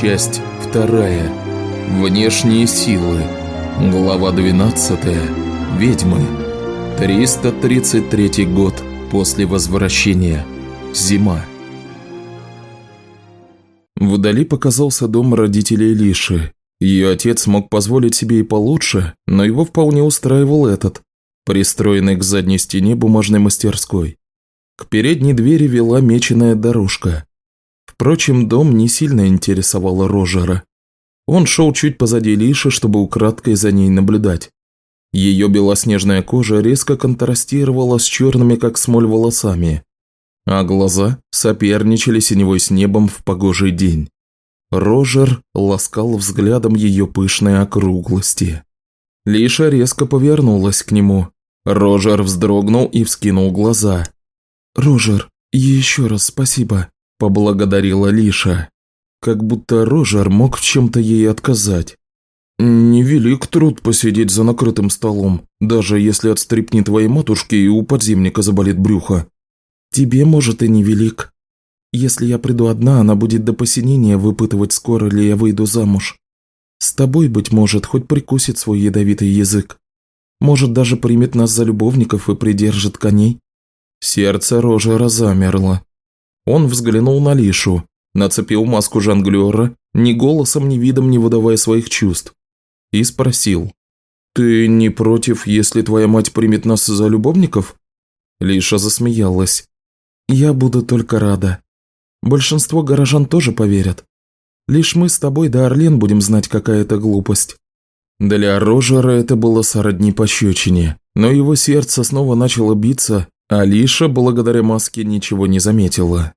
Часть вторая. Внешние силы. Глава 12. Ведьмы. 333 год после возвращения. Зима. Вдали показался дом родителей Лиши. Ее отец мог позволить себе и получше, но его вполне устраивал этот, пристроенный к задней стене бумажной мастерской. К передней двери вела меченая дорожка. Впрочем, дом не сильно интересовал Рожера. Он шел чуть позади Лиши, чтобы украдкой за ней наблюдать. Ее белоснежная кожа резко контрастировала с черными, как смоль, волосами, а глаза соперничали синевой с небом в погожий день. Рожер ласкал взглядом ее пышные округлости. Лиша резко повернулась к нему. Рожер вздрогнул и вскинул глаза. «Рожер, еще раз спасибо», – поблагодарила Лиша. Как будто Рожер мог в чем-то ей отказать. «Невелик труд посидеть за накрытым столом, даже если от стрипни твоей матушки и у подземника заболит брюхо». «Тебе, может, и невелик. Если я приду одна, она будет до посинения выпытывать, скоро ли я выйду замуж. С тобой, быть может, хоть прикусит свой ядовитый язык. Может, даже примет нас за любовников и придержит коней». Сердце Рожера замерло. Он взглянул на Лишу, нацепил маску жонглера, ни голосом, ни видом не выдавая своих чувств, и спросил. «Ты не против, если твоя мать примет нас за любовников?» Лиша засмеялась. «Я буду только рада. Большинство горожан тоже поверят. Лишь мы с тобой да Орлен будем знать, какая это глупость». Для Рожера это было сородни пощечине, но его сердце снова начало биться, Алиша, благодаря маске, ничего не заметила.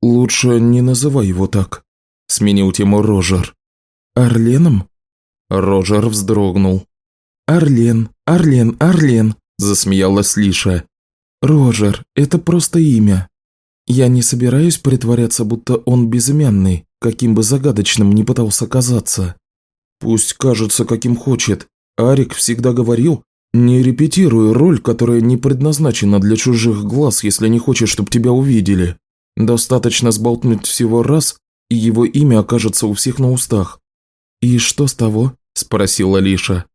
«Лучше не называй его так», – сменил тему Рожер. «Орленом?» Рожер вздрогнул. «Орлен, Орлен, Орлен», – засмеялась Лиша. «Рожер, это просто имя. Я не собираюсь притворяться, будто он безымянный, каким бы загадочным ни пытался казаться. Пусть кажется, каким хочет. Арик всегда говорил, не репетируй роль, которая не предназначена для чужих глаз, если не хочешь, чтобы тебя увидели. Достаточно сболтнуть всего раз, и его имя окажется у всех на устах. «И что с того?» – спросила Лиша.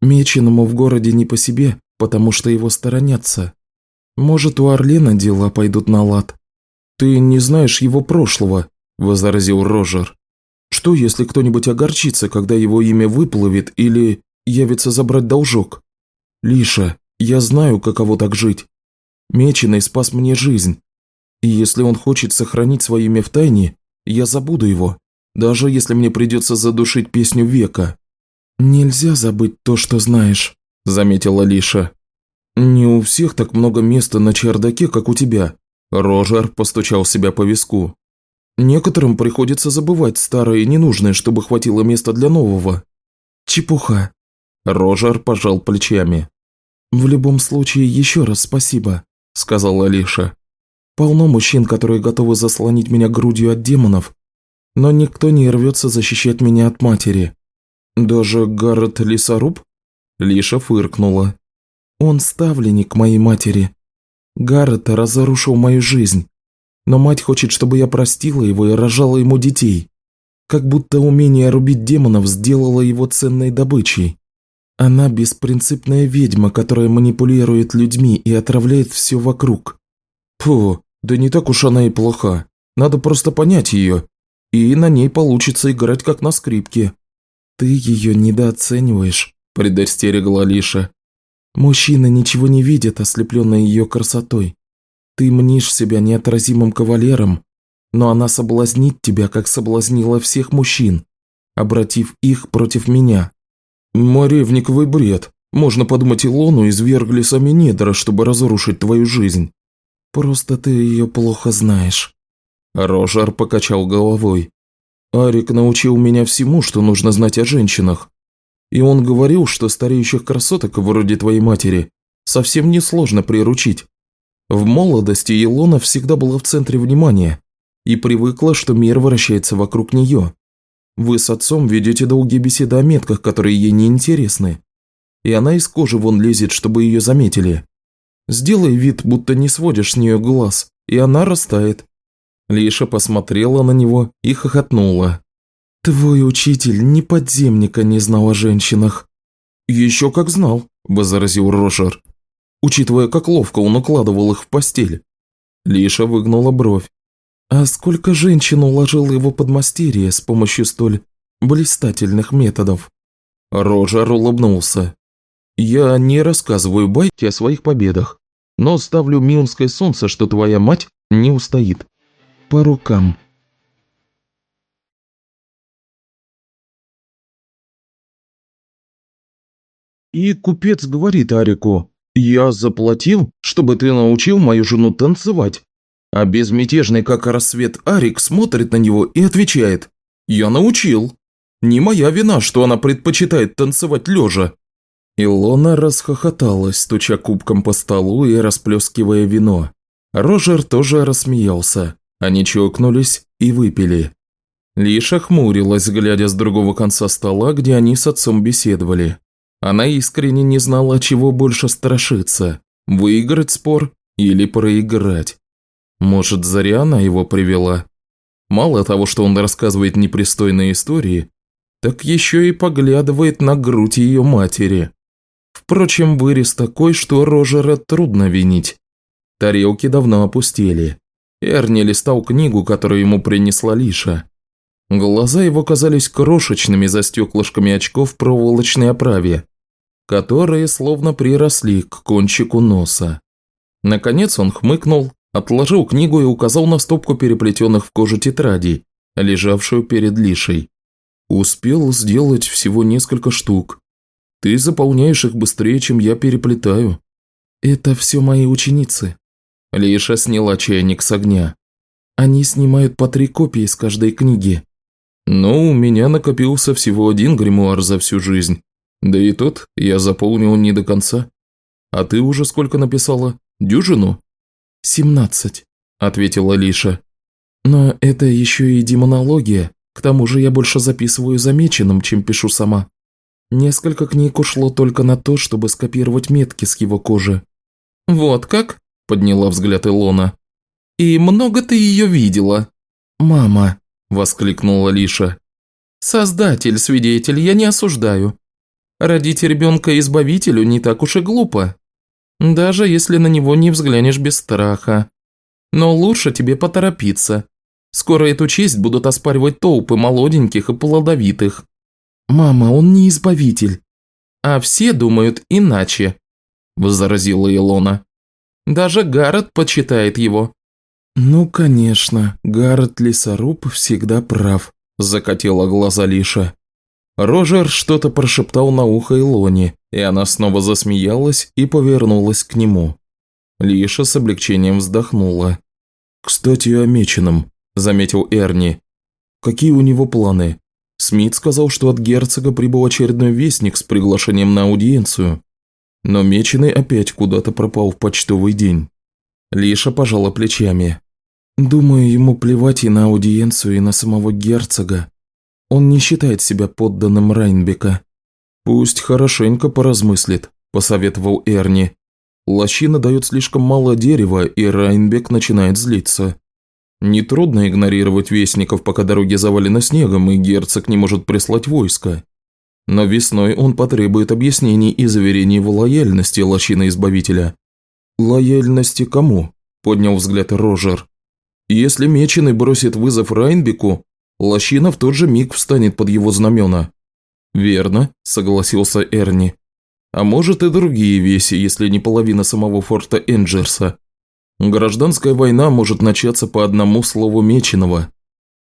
«Меченому в городе не по себе, потому что его сторонятся. Может, у Орлена дела пойдут на лад». «Ты не знаешь его прошлого», – возразил Рожер. «Что, если кто-нибудь огорчится, когда его имя выплывет или явится забрать должок?» «Лиша, я знаю, каково так жить. Меченый спас мне жизнь. И если он хочет сохранить свое имя в тайне, я забуду его, даже если мне придется задушить песню века». «Нельзя забыть то, что знаешь», – заметила Лиша. «Не у всех так много места на чердаке, как у тебя», – Рожер постучал себя по виску. «Некоторым приходится забывать старое и ненужное, чтобы хватило места для нового». «Чепуха», Рожер пожал плечами. «В любом случае, еще раз спасибо», – сказала Алиша. «Полно мужчин, которые готовы заслонить меня грудью от демонов, но никто не рвется защищать меня от матери». «Даже Гаррет Лесоруб?» Лиша фыркнула. «Он ставленник моей матери. Гаррет разрушил мою жизнь, но мать хочет, чтобы я простила его и рожала ему детей. Как будто умение рубить демонов сделало его ценной добычей. Она беспринципная ведьма, которая манипулирует людьми и отравляет все вокруг. Фу, да не так уж она и плоха. Надо просто понять ее, и на ней получится играть как на скрипке. Ты ее недооцениваешь, предостерегла Лиша. Мужчины ничего не видят, ослепленные ее красотой. Ты мнишь себя неотразимым кавалером, но она соблазнит тебя, как соблазнила всех мужчин, обратив их против меня. «Моревниковый бред. Можно подумать, Илону извергли сами недра, чтобы разрушить твою жизнь». «Просто ты ее плохо знаешь». Рожар покачал головой. «Арик научил меня всему, что нужно знать о женщинах. И он говорил, что стареющих красоток, вроде твоей матери, совсем не сложно приручить. В молодости Илона всегда была в центре внимания и привыкла, что мир вращается вокруг нее. Вы с отцом ведете долгие беседы о метках, которые ей не интересны. И она из кожи вон лезет, чтобы ее заметили. Сделай вид, будто не сводишь с нее глаз, и она растает». Лиша посмотрела на него и хохотнула. Твой учитель ни подземника не знал о женщинах. Еще как знал, возразил Рошер, учитывая, как ловко он укладывал их в постель. Лиша выгнула бровь. А сколько женщин уложил его подмастерье с помощью столь блистательных методов? Рожер улыбнулся. Я не рассказываю байки о своих победах, но ставлю мионское солнце, что твоя мать не устоит. По рукам. И купец говорит Арику, «Я заплатил, чтобы ты научил мою жену танцевать». А безмятежный, как рассвет, Арик смотрит на него и отвечает, «Я научил. Не моя вина, что она предпочитает танцевать лежа». Илона расхохоталась, стуча кубком по столу и расплескивая вино. Рожер тоже рассмеялся. Они чокнулись и выпили. Лиша хмурилась, глядя с другого конца стола, где они с отцом беседовали. Она искренне не знала, чего больше страшиться – выиграть спор или проиграть. Может, зря она его привела? Мало того, что он рассказывает непристойные истории, так еще и поглядывает на грудь ее матери. Впрочем, вырез такой, что Рожера трудно винить. Тарелки давно опустели. Эрни листал книгу, которую ему принесла Лиша. Глаза его казались крошечными за стеклышками очков в проволочной оправе, которые словно приросли к кончику носа. Наконец он хмыкнул, отложил книгу и указал на стопку переплетенных в кожу тетрадей, лежавшую перед Лишей. Успел сделать всего несколько штук. Ты заполняешь их быстрее, чем я переплетаю. Это все мои ученицы. Лиша сняла чайник с огня. Они снимают по три копии с каждой книги. Но у меня накопился всего один гримуар за всю жизнь. Да и тот я заполнил не до конца. А ты уже сколько написала? Дюжину? Семнадцать, ответила Лиша. Но это еще и демонология. К тому же я больше записываю замеченным, чем пишу сама. Несколько книг ушло только на то, чтобы скопировать метки с его кожи. «Вот как?» – подняла взгляд Илона. «И много ты ее видела?» «Мама!» – воскликнула Лиша. «Создатель, свидетель, я не осуждаю. Родить ребенка избавителю не так уж и глупо. Даже если на него не взглянешь без страха. Но лучше тебе поторопиться. Скоро эту честь будут оспаривать толпы молоденьких и плодовитых. «Мама, он не избавитель». «А все думают иначе», – возразила Илона. «Даже Гаррет почитает его». «Ну, конечно, Гаррет Лесоруб всегда прав», – закатила глаза Лиша. Рожер что-то прошептал на ухо Илоне, и она снова засмеялась и повернулась к нему. Лиша с облегчением вздохнула. «Кстати, о меченом», – заметил Эрни. «Какие у него планы? Смит сказал, что от герцога прибыл очередной вестник с приглашением на аудиенцию. Но Меченый опять куда-то пропал в почтовый день. Лиша пожала плечами. Думаю, ему плевать и на аудиенцию, и на самого герцога. Он не считает себя подданным Райнбека. Пусть хорошенько поразмыслит, посоветовал Эрни. Лощина дает слишком мало дерева, и Райнбек начинает злиться. Нетрудно игнорировать вестников, пока дороги завалены снегом, и герцог не может прислать войско. Но весной он потребует объяснений и заверений в лояльности лощина-избавителя. «Лояльности кому?» – поднял взгляд Рожер. «Если Меченый бросит вызов Райнбеку, лощина в тот же миг встанет под его знамена». «Верно», – согласился Эрни. «А может и другие веси, если не половина самого форта Энджерса. Гражданская война может начаться по одному слову Меченого.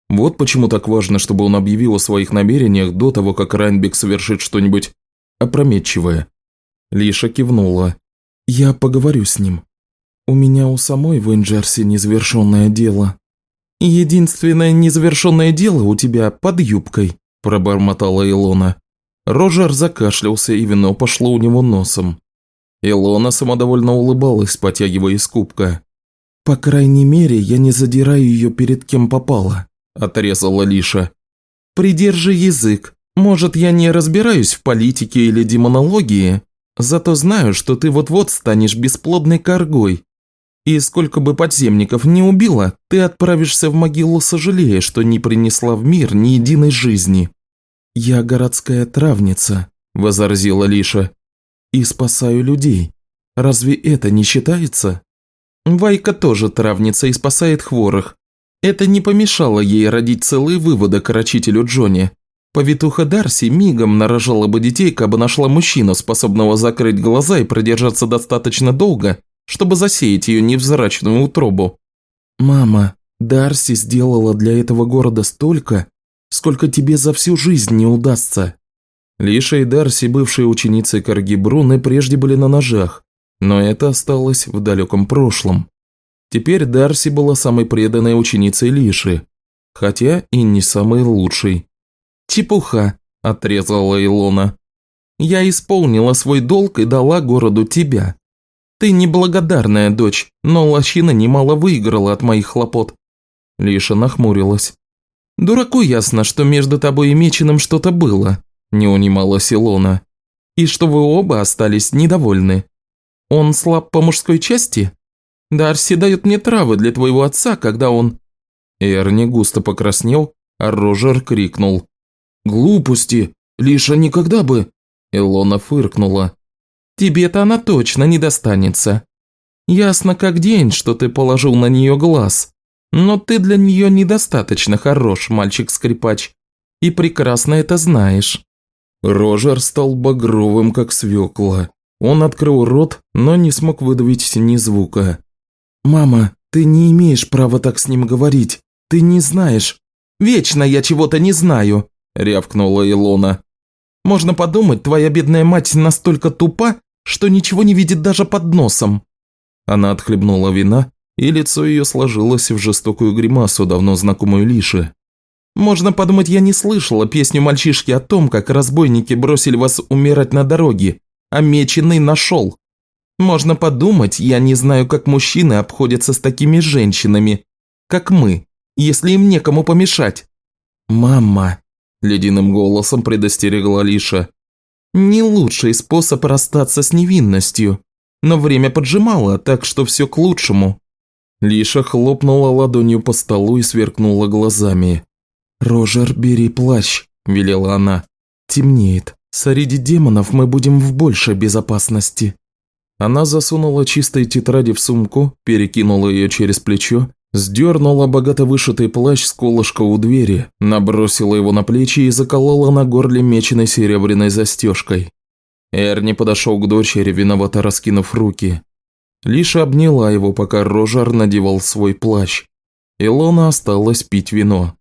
Вот почему так важно, чтобы он объявил о своих намерениях до того, как Райнбек совершит что-нибудь опрометчивое. Лиша кивнула. «Я поговорю с ним. У меня у самой в Инджерсе незавершенное дело». «Единственное незавершенное дело у тебя под юбкой», – пробормотала Илона. Рожер закашлялся, и вино пошло у него носом. Илона самодовольно улыбалась, потягивая из кубка. «По крайней мере, я не задираю ее перед кем попало», – отрезала Лиша. «Придержи язык. Может, я не разбираюсь в политике или демонологии, зато знаю, что ты вот-вот станешь бесплодной коргой. И сколько бы подземников не убила, ты отправишься в могилу, сожалея, что не принесла в мир ни единой жизни». «Я городская травница», – возразила Лиша, – «и спасаю людей. Разве это не считается?» Вайка тоже травница и спасает хворых. Это не помешало ей родить целые выводы рачителю Джонни. Повитуха Дарси мигом нарожала бы детей, кабы нашла мужчину, способного закрыть глаза и продержаться достаточно долго, чтобы засеять ее невзрачную утробу. «Мама, Дарси сделала для этого города столько, сколько тебе за всю жизнь не удастся». Лиша и Дарси, бывшие ученицы Карги Бруны, прежде были на ножах, но это осталось в далеком прошлом. Теперь Дарси была самой преданной ученицей Лиши, хотя и не самой лучшей. «Чепуха», – отрезала Илона. «Я исполнила свой долг и дала городу тебя. Ты неблагодарная дочь, но лощина немало выиграла от моих хлопот». Лиша нахмурилась. «Дураку ясно, что между тобой и Меченым что-то было», – не унималась Илона. «И что вы оба остались недовольны. Он слаб по мужской части? Дарси дает мне травы для твоего отца, когда он...» Эрни густо покраснел, а Рожер крикнул. «Глупости! Лиша никогда бы...» Илона фыркнула. «Тебе-то она точно не достанется. Ясно как день, что ты положил на нее глаз. Но ты для нее недостаточно хорош, мальчик-скрипач. И прекрасно это знаешь». Рожер стал багровым, как свекла. Он открыл рот, но не смог выдавить ни звука. «Мама, ты не имеешь права так с ним говорить. Ты не знаешь». «Вечно я чего-то не знаю», – рявкнула Илона. «Можно подумать, твоя бедная мать настолько тупа, что ничего не видит даже под носом». Она отхлебнула вина, и лицо ее сложилось в жестокую гримасу, давно знакомую Лише. «Можно подумать, я не слышала песню мальчишки о том, как разбойники бросили вас умирать на дороге, а меченый нашел. Можно подумать, я не знаю, как мужчины обходятся с такими женщинами, как мы, если им некому помешать». «Мама», – ледяным голосом предостерегла Лиша, – «не лучший способ расстаться с невинностью, но время поджимало, так что все к лучшему». Лиша хлопнула ладонью по столу и сверкнула глазами. «Рожер, бери плащ», – велела она. «Темнеет. Среди демонов мы будем в большей безопасности». Она засунула чистые тетради в сумку, перекинула ее через плечо, сдернула богато вышитый плащ с колышка у двери, набросила его на плечи и заколола на горле меченой серебряной застежкой. Эрни подошел к дочери, виновато раскинув руки. Лишь обняла его, пока Рожар надевал свой плащ. Илона осталась пить вино.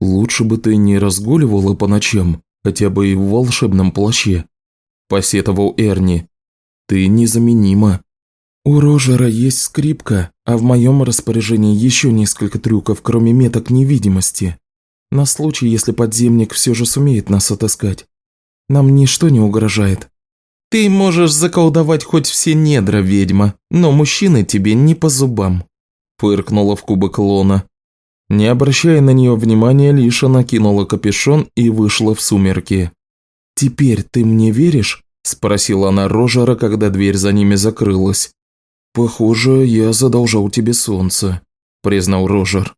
«Лучше бы ты не разгуливала по ночам», хотя бы и в волшебном плаще», – посетовал Эрни. «Ты незаменима. У Рожера есть скрипка, а в моем распоряжении еще несколько трюков, кроме меток невидимости. На случай, если подземник все же сумеет нас отыскать. Нам ничто не угрожает». «Ты можешь заколдовать хоть все недра, ведьма, но мужчины тебе не по зубам», – фыркнула в кубок Лона. Не обращая на нее внимания, Лиша накинула капюшон и вышла в сумерки. «Теперь ты мне веришь?» – спросила она Рожера, когда дверь за ними закрылась. «Похоже, я задолжал тебе солнце», – признал Рожер.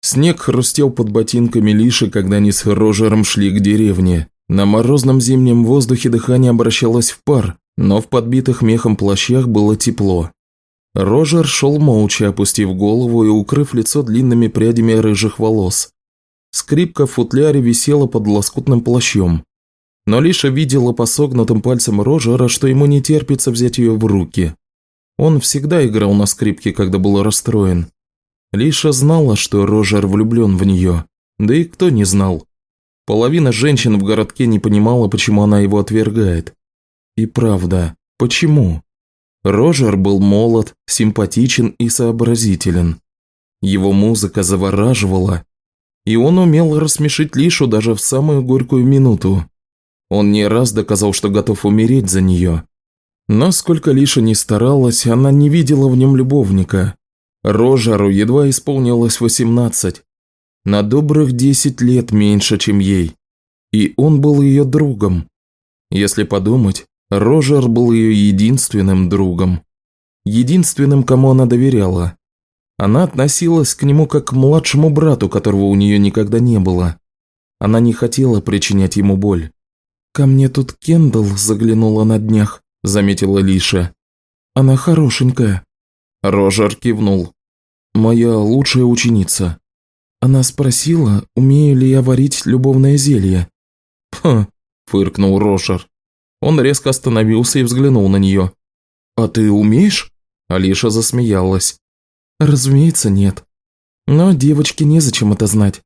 Снег хрустел под ботинками Лиши, когда они с Рожером шли к деревне. На морозном зимнем воздухе дыхание обращалось в пар, но в подбитых мехом плащах было тепло. Рожер шел молча, опустив голову и укрыв лицо длинными прядями рыжих волос. Скрипка в футляре висела под лоскутным плащом. Но Лиша видела по согнутым пальцам Рожера, что ему не терпится взять ее в руки. Он всегда играл на скрипке, когда был расстроен. Лиша знала, что Рожер влюблен в нее. Да и кто не знал. Половина женщин в городке не понимала, почему она его отвергает. И правда, почему? Рожер был молод, симпатичен и сообразителен. Его музыка завораживала, и он умел рассмешить Лишу даже в самую горькую минуту. Он не раз доказал, что готов умереть за нее. Но сколько Лиша не старалась, она не видела в нем любовника. Рожеру едва исполнилось восемнадцать. На добрых десять лет меньше, чем ей. И он был ее другом. Если подумать, Рожер был ее единственным другом. единственным, кому она доверяла. Она относилась к нему как к младшему брату, которого у нее никогда не было. Она не хотела причинять ему боль. «Ко мне тут Кендалл заглянула на днях», – заметила Лиша. «Она хорошенькая». Рожер кивнул. «Моя лучшая ученица». Она спросила, умею ли я варить любовное зелье. «Хм», – фыркнул Рожер. Он резко остановился и взглянул на нее. «А ты умеешь?» Алиша засмеялась. «Разумеется, нет. Но девочке незачем это знать.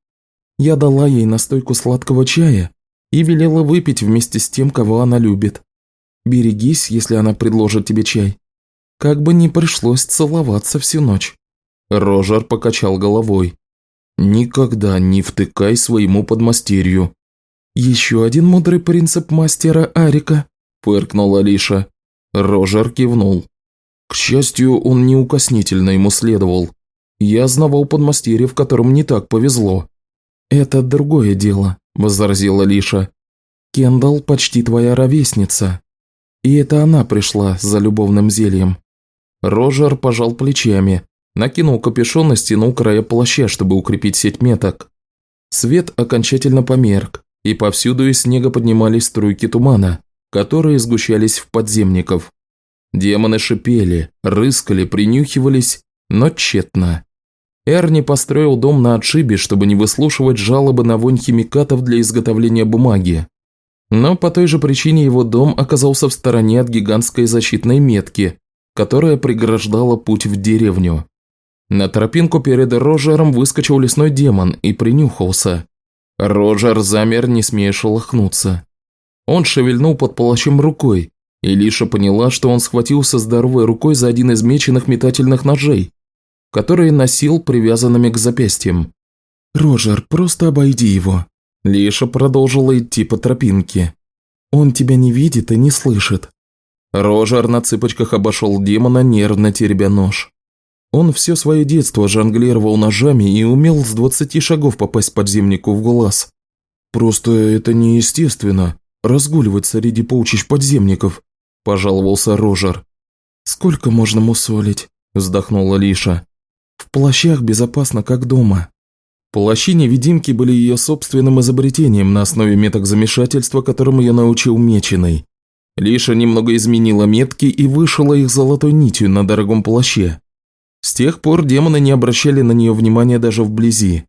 Я дала ей настойку сладкого чая, и велела выпить вместе с тем, кого она любит. Берегись, если она предложит тебе чай. Как бы ни пришлось целоваться всю ночь». Рожер покачал головой. «Никогда не втыкай своему подмастерью». «Еще один мудрый принцип мастера Арика», – фыркнула Лиша. Рожер кивнул. К счастью, он неукоснительно ему следовал. Я знавал подмастерьев, которым не так повезло. «Это другое дело», – возразила Лиша. «Кендалл почти твоя ровесница. И это она пришла за любовным зельем». Рожер пожал плечами, накинул капюшон и стянул края плаща, чтобы укрепить сеть меток. Свет окончательно померк, и повсюду из снега поднимались струйки тумана, которые сгущались в подземников. Демоны шипели, рыскали, принюхивались, но тщетно. Эрни построил дом на отшибе, чтобы не выслушивать жалобы на вонь химикатов для изготовления бумаги. Но по той же причине его дом оказался в стороне от гигантской защитной метки, которая преграждала путь в деревню. На тропинку перед Роджером выскочил лесной демон и принюхался. Роджер замер, не смея шелохнуться. Он шевельнул под плащем рукой, и Лиша поняла, что он схватился здоровой рукой за один из меченых метательных ножей, которые носил привязанными к запястьям. «Рожер, просто обойди его». Лиша продолжила идти по тропинке. «Он тебя не видит и не слышит». Рожер на цыпочках обошел демона, нервно теребя нож. Он все свое детство жонглировал ножами и умел с двадцати шагов попасть подземнику в глаз. «Просто это неестественно, разгуливать среди паучищ подземников», – пожаловался Рожер. «Сколько можно мусолить?» – вздохнула Лиша. В плащах безопасно, как дома. Плащи-невидимки были ее собственным изобретением на основе меток замешательства, которому я научил Меченый. Лиша немного изменила метки и вышила их золотой нитью на дорогом плаще. С тех пор демоны не обращали на нее внимания даже вблизи.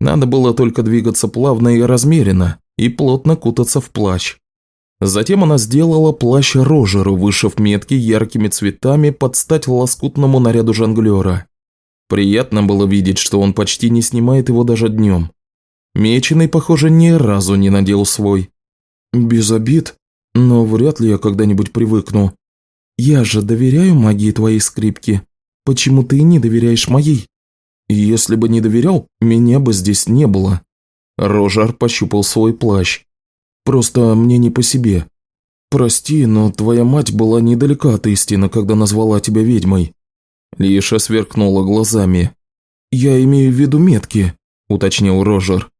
Надо было только двигаться плавно и размеренно, и плотно кутаться в плащ. Затем она сделала плащ Рожеру, вышив метки яркими цветами под стать лоскутному наряду жонглера. Приятно было видеть, что он почти не снимает его даже днем. Меченый, похоже, ни разу не надел свой. Без обид, но вряд ли я когда-нибудь привыкну. Я же доверяю магии твоей скрипки. Почему ты не доверяешь моей? Если бы не доверял, меня бы здесь не было. Рожар пощупал свой плащ. Просто мне не по себе. Прости, но твоя мать была недалека от истины, когда назвала тебя ведьмой. Лиша сверкнула глазами. «Я имею в виду метки», – уточнил Рожер.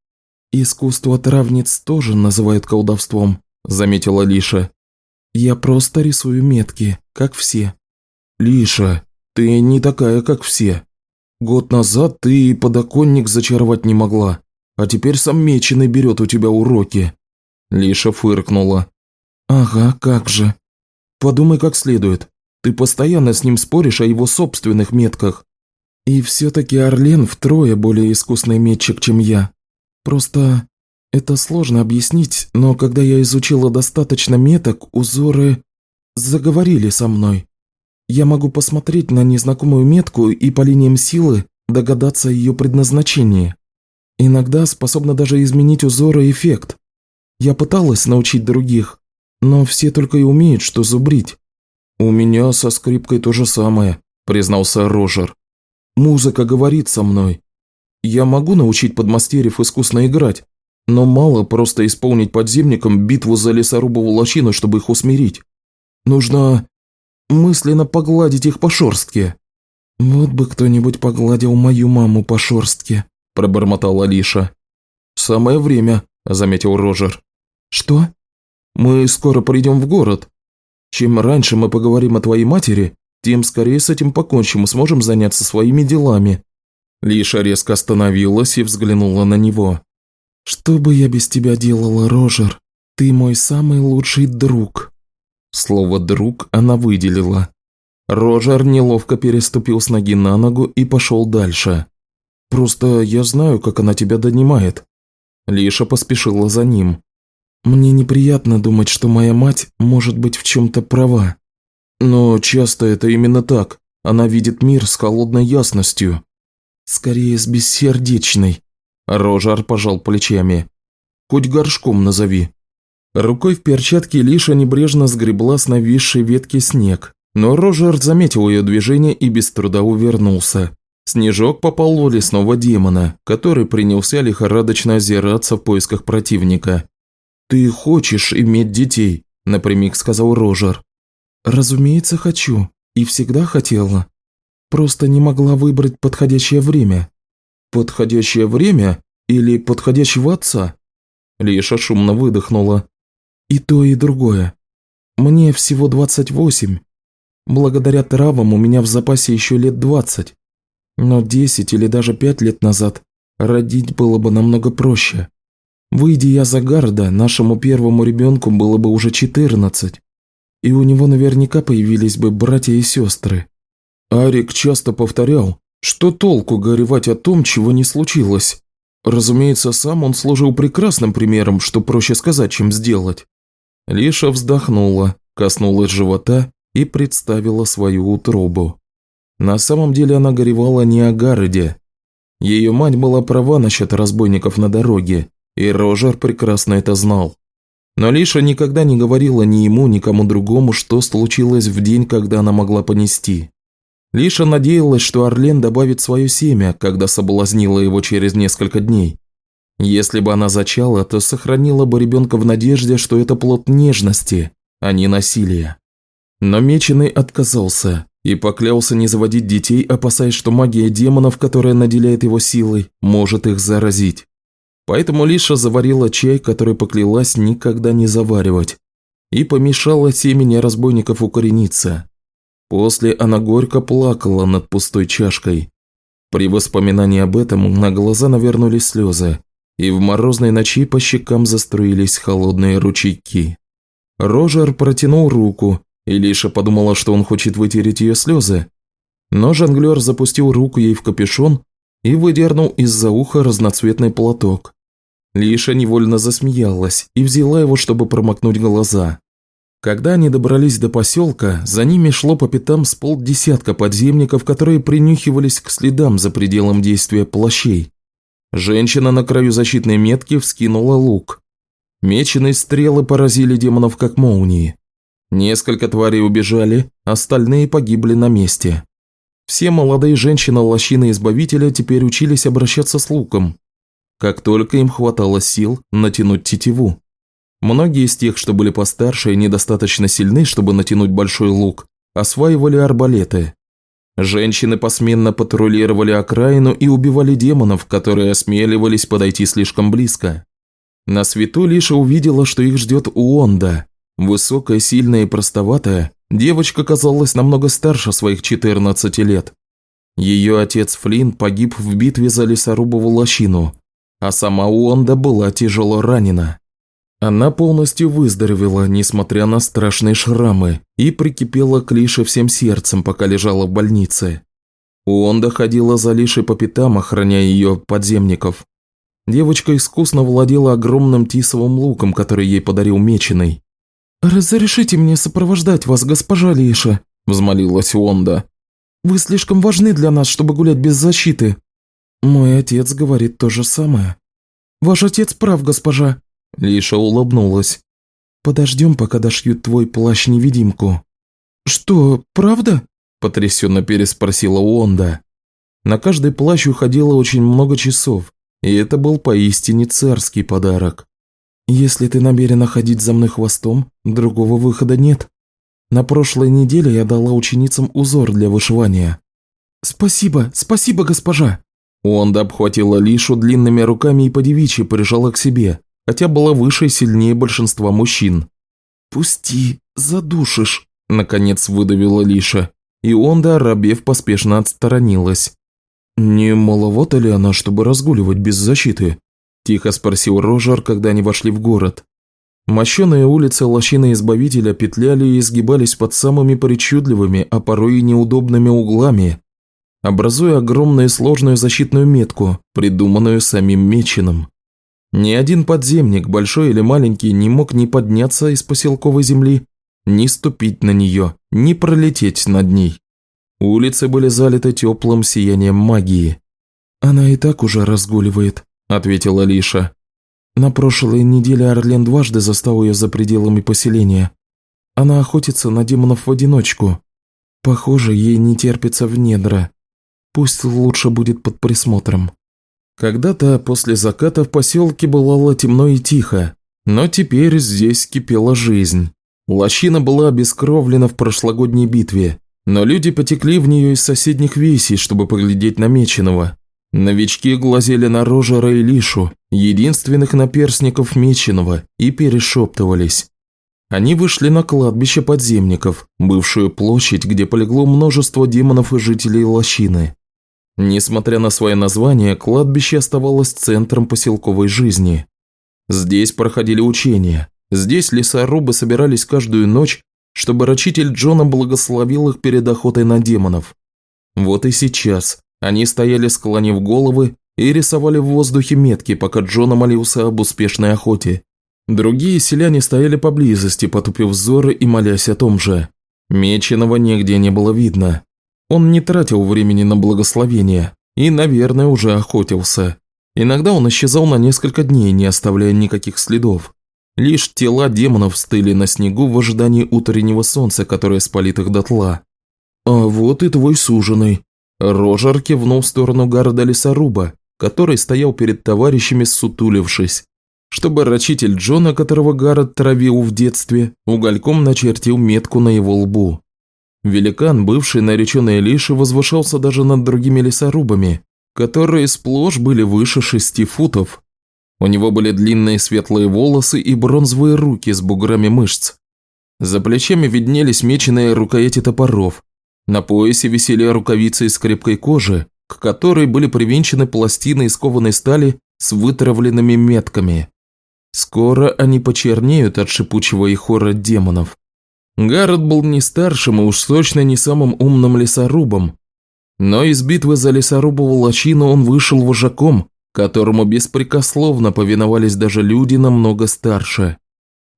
«Искусство травниц тоже называют колдовством», – заметила Лиша. «Я просто рисую метки, как все». «Лиша, ты не такая, как все. Год назад ты и подоконник зачаровать не могла, а теперь сам Меченый берет у тебя уроки». Лиша фыркнула. «Ага, как же. Подумай как следует. Ты постоянно с ним споришь о его собственных метках. И все-таки Орлен втрое более искусный метчик, чем я. Просто это сложно объяснить, но когда я изучила достаточно меток, узоры заговорили со мной. Я могу посмотреть на незнакомую метку и по линиям силы догадаться о ее предназначении. Иногда способна даже изменить узоры и эффект. Я пыталась научить других, но все только и умеют, что зубрить. «У меня со скрипкой то же самое», – признался Рожер. «Музыка говорит со мной. Я могу научить подмастерьев искусно играть, но мало просто исполнить подземникам битву за лесорубову лощину, чтобы их усмирить. Нужно мысленно погладить их по шорстке». «Вот бы кто-нибудь погладил мою маму по шорстке», – пробормотала Алиша. «Самое время», – заметил Рожер. «Что?» «Мы скоро придем в город. Чем раньше мы поговорим о твоей матери, тем скорее с этим покончим и сможем заняться своими делами». Лиша резко остановилась и взглянула на него. «Что бы я без тебя делала, Рожер? Ты мой самый лучший друг». Слово «друг» она выделила. Рожер неловко переступил с ноги на ногу и пошел дальше. «Просто я знаю, как она тебя донимает». Лиша поспешила за ним. «Мне неприятно думать, что моя мать может быть в чем-то права. Но часто это именно так. Она видит мир с холодной ясностью. Скорее, с бессердечной». Рожар пожал плечами. «Хоть горшком назови». Рукой в перчатке Лиша небрежно сгребла с нависшей ветки снег, но Рожер заметил ее движение и без труда увернулся. Снежок попал в лесного демона, который принялся лихорадочно озираться в поисках противника. «Ты хочешь иметь детей?» – напрямик сказал Рожер. «Разумеется, хочу. И всегда хотела. Просто не могла выбрать подходящее время». «Подходящее время? Или подходящего отца?» Лиша шумно выдохнула. «И то, и другое. Мне всего 28. Благодаря травам у меня в запасе еще лет 20. Но 10 или даже 5 лет назад родить было бы намного проще. Выйди я за Гарда, нашему первому ребенку было бы уже 14. И у него наверняка появились бы братья и сестры. Арик часто повторял, что толку горевать о том, чего не случилось. Разумеется, сам он служил прекрасным примером, что проще сказать, чем сделать. Лиша вздохнула, коснулась живота и представила свою утробу. На самом деле она горевала не о Гароде. Ее мать была права насчет разбойников на дороге, и Рожер прекрасно это знал. Но Лиша никогда не говорила ни ему, ни кому другому, что случилось в день, когда она могла понести. Лиша надеялась, что Орлен добавит свое семя, когда соблазнила его через несколько дней. Если бы она зачала, то сохранила бы ребенка в надежде, что это плод нежности, а не насилия. Но Меченый отказался и поклялся не заводить детей, опасаясь, что магия демонов, которая наделяет его силой, может их заразить. Поэтому Лиша заварила чай, который поклялась никогда не заваривать, и помешала семени разбойников укорениться. После она горько плакала над пустой чашкой. При воспоминании об этом на глаза навернулись слезы, и в морозной ночи по щекам заструились холодные ручейки. Рожер протянул руку, и Лиша подумала, что он хочет вытереть ее слезы. Но жонглер запустил руку ей в капюшон и выдернул из-за уха разноцветный платок. Лиша невольно засмеялась и взяла его, чтобы промокнуть глаза. Когда они добрались до поселка, за ними шло по пятам с полдесятка подземников, которые принюхивались к следам за пределом действия плащей. Женщина на краю защитной метки вскинула лук. Меченые стрелы поразили демонов как молнии. Несколько тварей убежали, остальные погибли на месте. Все молодые женщины лощины Избавителя теперь учились обращаться с луком, как только им хватало сил натянуть тетиву. Многие из тех, что были постарше и недостаточно сильны, чтобы натянуть большой лук, осваивали арбалеты. Женщины посменно патрулировали окраину и убивали демонов, которые осмеливались подойти слишком близко. На свету Лиша увидела, что их ждет Уонда. Высокая, сильная и простоватая, девочка казалась намного старше своих 14 лет. Ее отец Флинн погиб в битве за лесорубову лощину, а сама Уонда была тяжело ранена. Она полностью выздоровела, несмотря на страшные шрамы, и прикипела к Лише всем сердцем, пока лежала в больнице. Уонда ходила за Лишей по пятам, охраняя ее подземников. Девочка искусно владела огромным тисовым луком, который ей подарил Меченый. «Разрешите мне сопровождать вас, госпожа Лиша», – взмолилась Уонда. «Вы слишком важны для нас, чтобы гулять без защиты». «Мой отец говорит то же самое». «Ваш отец прав, госпожа». Лиша улыбнулась. «Подождем, пока дошьют твой плащ-невидимку». «Что, правда?» – потрясенно переспросила Уонда. На каждый плащ уходило очень много часов, и это был поистине царский подарок. «Если ты намерена ходить за мной хвостом, другого выхода нет. На прошлой неделе я дала ученицам узор для вышивания». «Спасибо, спасибо, госпожа!» Уонда обхватила Лишу длинными руками и подевичьи прижала к себе, хотя была выше и сильнее большинства мужчин. «Пусти, задушишь», – наконец выдавила Лиша. и Онда, оробев, поспешно отсторонилась. «Не маловато ли она, чтобы разгуливать без защиты?» – тихо спросил Рожер, когда они вошли в город. Мощеные улицы лощины Избавителя петляли и изгибались под самыми причудливыми, а порой и неудобными углами, образуя огромную и сложную защитную метку, придуманную самим Меченым. Ни один подземник, большой или маленький, не мог ни подняться из поселковой земли, ни ступить на нее, ни пролететь над ней. Улицы были залиты теплым сиянием магии. «Она и так уже разгуливает», – ответила Лиша. «На прошлой неделе Орлен дважды застал ее за пределами поселения. Она охотится на демонов в одиночку. Похоже, ей не терпится в недра. Пусть лучше будет под присмотром». Когда-то после заката в поселке было темно и тихо, но теперь здесь кипела жизнь. Лощина была обескровлена в прошлогодней битве, но люди потекли в нее из соседних весей, чтобы поглядеть на Меченого. Новички глазели на Рожера и Лишу, единственных наперсников Меченого, и перешептывались. Они вышли на кладбище подземников, бывшую площадь, где полегло множество демонов и жителей лощины. Несмотря на свое название, кладбище оставалось центром поселковой жизни. Здесь проходили учения, здесь лесорубы собирались каждую ночь, чтобы рачитель Джона благословил их перед охотой на демонов. Вот и сейчас они стояли склонив головы и рисовали в воздухе метки, пока Джона молился об успешной охоте. Другие селяне стояли поблизости, потупив взоры и молясь о том же. Меченого нигде не было видно. Он не тратил времени на благословение и, наверное, уже охотился. Иногда он исчезал на несколько дней, не оставляя никаких следов. Лишь тела демонов стыли на снегу в ожидании утреннего солнца, которое спалит их дотла. «А вот и твой суженый». Рожер кивнул в сторону города лесоруба, который стоял перед товарищами, сутулившись, чтобы рачитель Джона, которого Гаррет травил в детстве, угольком начертил метку на его лбу. Великан, бывший нареченный Лиши, возвышался даже над другими лесорубами, которые сплошь были выше шести футов. У него были длинные светлые волосы и бронзовые руки с буграми мышц. За плечами виднелись меченые рукояти топоров. На поясе висели рукавицы из крепкой кожи, к которой были привинчены пластины из кованой стали с вытравленными метками. Скоро они почернеют от шипучего и хора демонов. Гаррет был не старшим и уж точно не самым умным лесорубом. Но из битвы за лесорубову лощину он вышел вожаком, которому беспрекословно повиновались даже люди намного старше.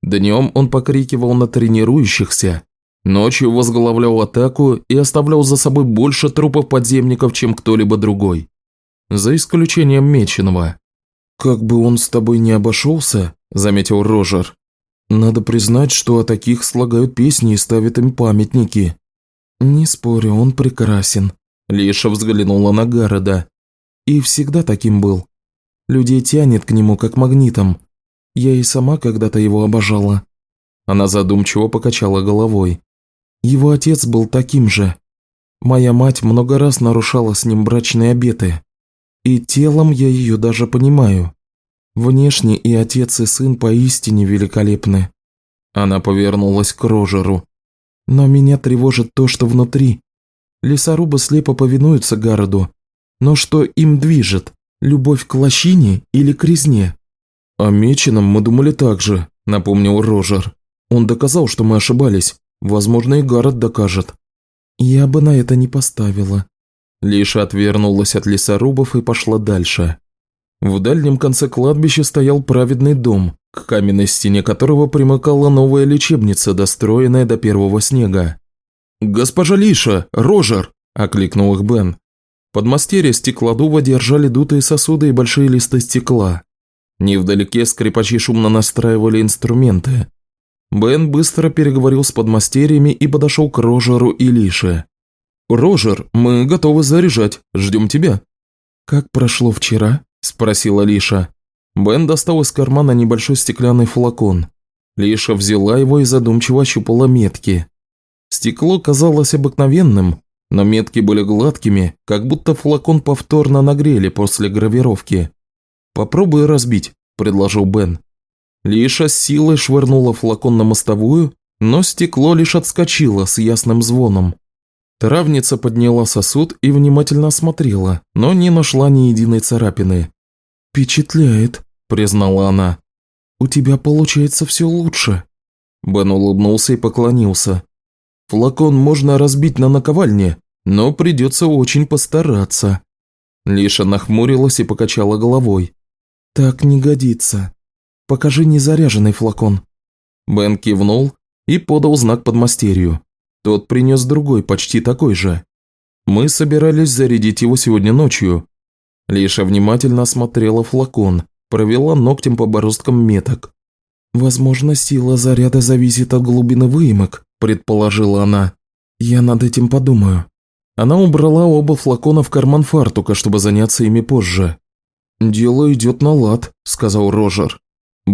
Днем он покрикивал на тренирующихся, ночью возглавлял атаку и оставлял за собой больше трупов подземников, чем кто-либо другой. За исключением Меченого. «Как бы он с тобой не обошелся», – заметил Рожер, надо признать, что о таких слагают песни и ставят им памятники. Не спорю, он прекрасен. Лиша взглянула на города. И всегда таким был. Людей тянет к нему, как магнитом. Я и сама когда-то его обожала. Она задумчиво покачала головой. Его отец был таким же. Моя мать много раз нарушала с ним брачные обеты. И телом я ее даже понимаю. Внешне и отец, и сын поистине великолепны. Она повернулась к Рожеру. Но меня тревожит то, что внутри. Лесорубы слепо повинуются городу. Но что им движет? Любовь к лощине или к резне? О Меченом мы думали так же, напомнил Рожер. Он доказал, что мы ошибались. Возможно, и город докажет. Я бы на это не поставила. Лиша отвернулась от лесорубов и пошла дальше. В дальнем конце кладбища стоял праведный дом, к каменной стене которого примыкала новая лечебница, достроенная до первого снега. «Госпожа Лиша! Рожер!» – окликнул их Бен. Подмастерья стеклодува держали дутые сосуды и большие листы стекла. Невдалеке скрипачи шумно настраивали инструменты. Бен быстро переговорил с подмастерьями и подошел к Рожеру и Лише. «Рожер, мы готовы заряжать, ждем тебя». «Как прошло вчера?» – спросила Лиша. Бен достал из кармана небольшой стеклянный флакон. Лиша взяла его и задумчиво ощупала метки. Стекло казалось обыкновенным, но метки были гладкими, как будто флакон повторно нагрели после гравировки. «Попробуй разбить», – предложил Бен. Лиша с силой швырнула флакон на мостовую, но стекло лишь отскочило с ясным звоном. Травница подняла сосуд и внимательно осмотрела, но не нашла ни единой царапины. «Впечатляет», – признала она. «У тебя получается все лучше». Бен улыбнулся и поклонился. «Флакон можно разбить на наковальне, но придется очень постараться». Лиша нахмурилась и покачала головой. «Так не годится. Покажи незаряженный флакон». Бен кивнул и подал знак подмастерью. Тот принес другой, почти такой же. Мы собирались зарядить его сегодня ночью. Лиша внимательно осмотрела флакон, провела ногтем по бороздкам меток. «Возможно, сила заряда зависит от глубины выемок», – предположила она. «Я над этим подумаю». Она убрала оба флакона в карман фартука, чтобы заняться ими позже. «Дело идет на лад», – сказал Рожер.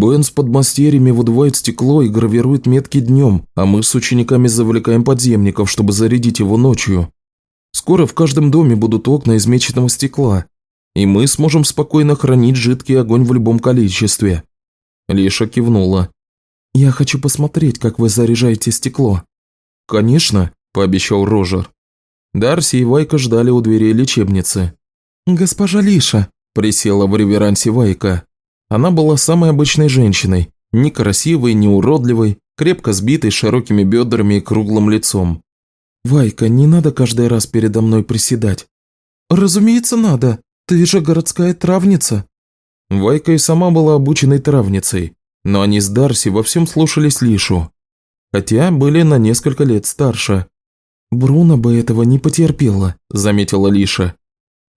Бен с подмастерьями выдувает стекло и гравирует метки днем, а мы с учениками завлекаем подземников, чтобы зарядить его ночью. Скоро в каждом доме будут окна из меченого стекла, и мы сможем спокойно хранить жидкий огонь в любом количестве». Лиша кивнула. «Я хочу посмотреть, как вы заряжаете стекло». «Конечно», – пообещал Рожер. Дарси и Вайка ждали у дверей лечебницы. «Госпожа Лиша», – присела в реверансе Вайка. Она была самой обычной женщиной, не красивой, не уродливой, крепко сбитой, широкими бедрами и круглым лицом. «Вайка, не надо каждый раз передо мной приседать». «Разумеется, надо. Ты же городская травница». Вайка и сама была обученной травницей, но они с Дарси во всем слушались Лишу, хотя были на несколько лет старше. «Бруно бы этого не потерпела», – заметила Лиша.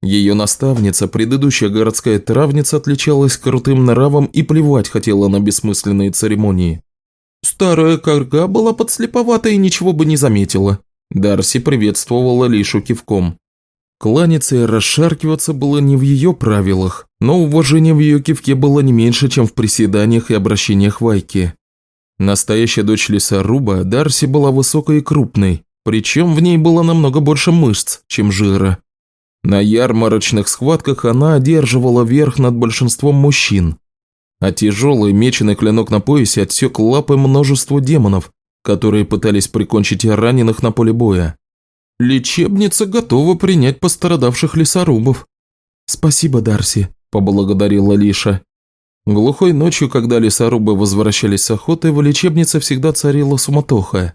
Ее наставница, предыдущая городская травница, отличалась крутым нравом и плевать хотела на бессмысленные церемонии. Старая корга была подслеповата и ничего бы не заметила. Дарси приветствовала Лишу кивком. Кланяться и расшаркиваться было не в ее правилах, но уважение в ее кивке было не меньше, чем в приседаниях и обращениях Вайки. Настоящая дочь лесоруба, Дарси была высокой и крупной, причем в ней было намного больше мышц, чем жира. На ярмарочных схватках она одерживала верх над большинством мужчин, а тяжелый меченый клинок на поясе отсек лапы множеству демонов, которые пытались прикончить раненых на поле боя. Лечебница готова принять пострадавших лесорубов. «Спасибо, Дарси», – поблагодарила Лиша. Глухой ночью, когда лесорубы возвращались с охоты, в лечебнице всегда царила суматоха.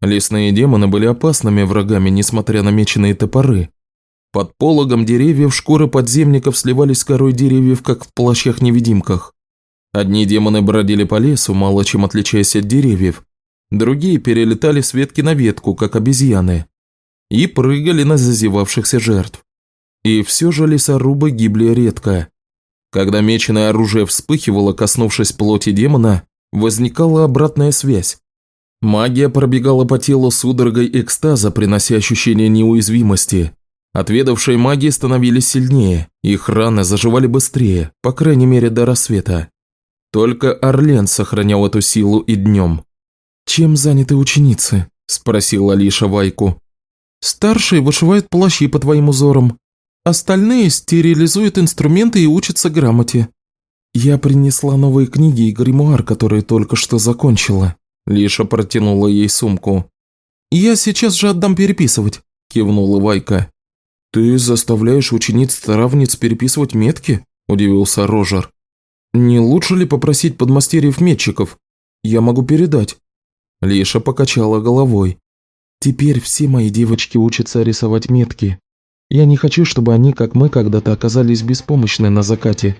Лесные демоны были опасными врагами, несмотря на меченые топоры, под пологом деревьев шкуры подземников сливались с корой деревьев, как в плащах-невидимках. Одни демоны бродили по лесу, мало чем отличаясь от деревьев, другие перелетали с ветки на ветку, как обезьяны, и прыгали на зазевавшихся жертв. И все же лесорубы гибли редко. Когда меченое оружие вспыхивало, коснувшись плоти демона, возникала обратная связь. Магия пробегала по телу судорогой экстаза, принося ощущение неуязвимости. Отведавшие маги становились сильнее, их раны заживали быстрее, по крайней мере до рассвета. Только Орлен сохранял эту силу и днем. «Чем заняты ученицы?» – спросила Алиша Вайку. «Старшие вышивают плащи по твоим узорам. Остальные стерилизуют инструменты и учатся грамоте». «Я принесла новые книги и гримуар, которые только что закончила». Лиша протянула ей сумку. «Я сейчас же отдам переписывать», – кивнула Вайка. «Ты заставляешь учениц-травниц переписывать метки?» – удивился Рожер. «Не лучше ли попросить подмастерьев-метчиков? Я могу передать». Лиша покачала головой. «Теперь все мои девочки учатся рисовать метки. Я не хочу, чтобы они, как мы, когда-то оказались беспомощны на закате.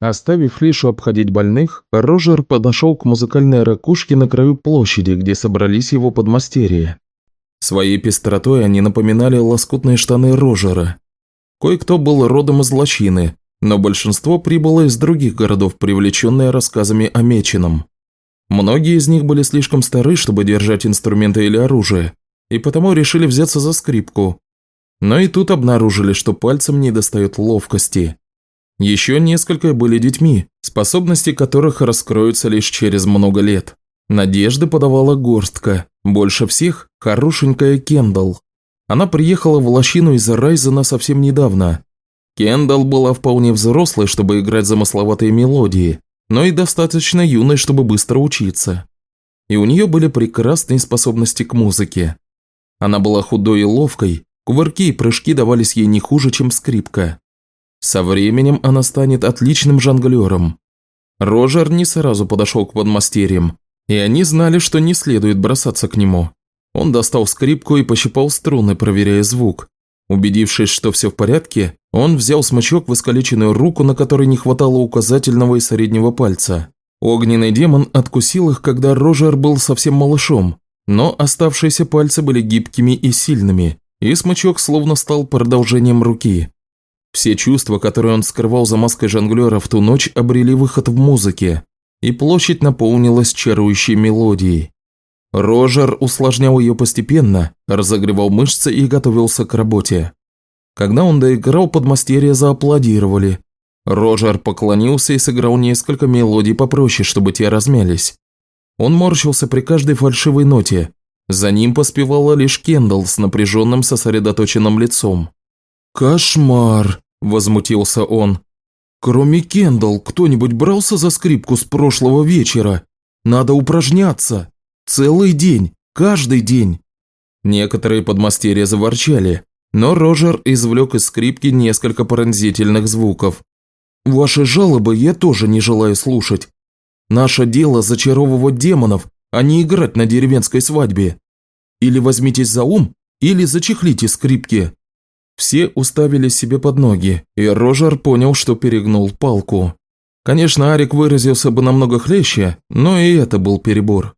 Оставив Лишу обходить больных, Рожер подошел к музыкальной ракушке на краю площади, где собрались его подмастерья. Своей пестротой они напоминали лоскутные штаны Рожера. Кое-кто был родом из лощины, но большинство прибыло из других городов, привлеченные рассказами о Меченом. Многие из них были слишком стары, чтобы держать инструменты или оружие, и потому решили взяться за скрипку. Но и тут обнаружили, что пальцем не достает ловкости. Еще несколько были детьми, способности которых раскроются лишь через много лет. Надежды подавала горстка, больше всех – хорошенькая Кендалл. Она приехала в лощину из Райзена совсем недавно. Кендалл была вполне взрослой, чтобы играть замысловатые мелодии, но и достаточно юной, чтобы быстро учиться. и у нее были прекрасные способности к музыке. Она была худой и ловкой, кувырки и прыжки давались ей не хуже, чем скрипка. Со временем она станет отличным жонглером. Рожер не сразу подошел к подмастерьям, и они знали, что не следует бросаться к нему. Он достал скрипку и пощипал струны, проверяя звук. Убедившись, что все в порядке, он взял смычок в искалеченную руку, на которой не хватало указательного и среднего пальца. Огненный демон откусил их, когда Рожер был совсем малышом, но оставшиеся пальцы были гибкими и сильными, и смычок словно стал продолжением руки. Все чувства, которые он скрывал за маской жонглера в ту ночь, обрели выход в музыке, и площадь наполнилась чарующей мелодией. Рожер усложнял ее постепенно, разогревал мышцы и готовился к работе. Когда он доиграл, подмастерья зааплодировали. Рожер поклонился и сыграл несколько мелодий попроще, чтобы те размялись. Он морщился при каждой фальшивой ноте. За ним поспевала лишь Кендалл с напряженным сосредоточенным лицом. «Кошмар!» – возмутился он. «Кроме Кендалл, кто-нибудь брался за скрипку с прошлого вечера? Надо упражняться!» Целый день, каждый день. Некоторые подмастерья заворчали, но Рожер извлек из скрипки несколько пронзительных звуков. «Ваши жалобы я тоже не желаю слушать. Наше дело зачаровывать демонов, а не играть на деревенской свадьбе. Или возьмитесь за ум, или зачехлите скрипки». Все уставили себе под ноги, и Рожер понял, что перегнул палку. Конечно, Арик выразился бы намного хлеще, но и это был перебор.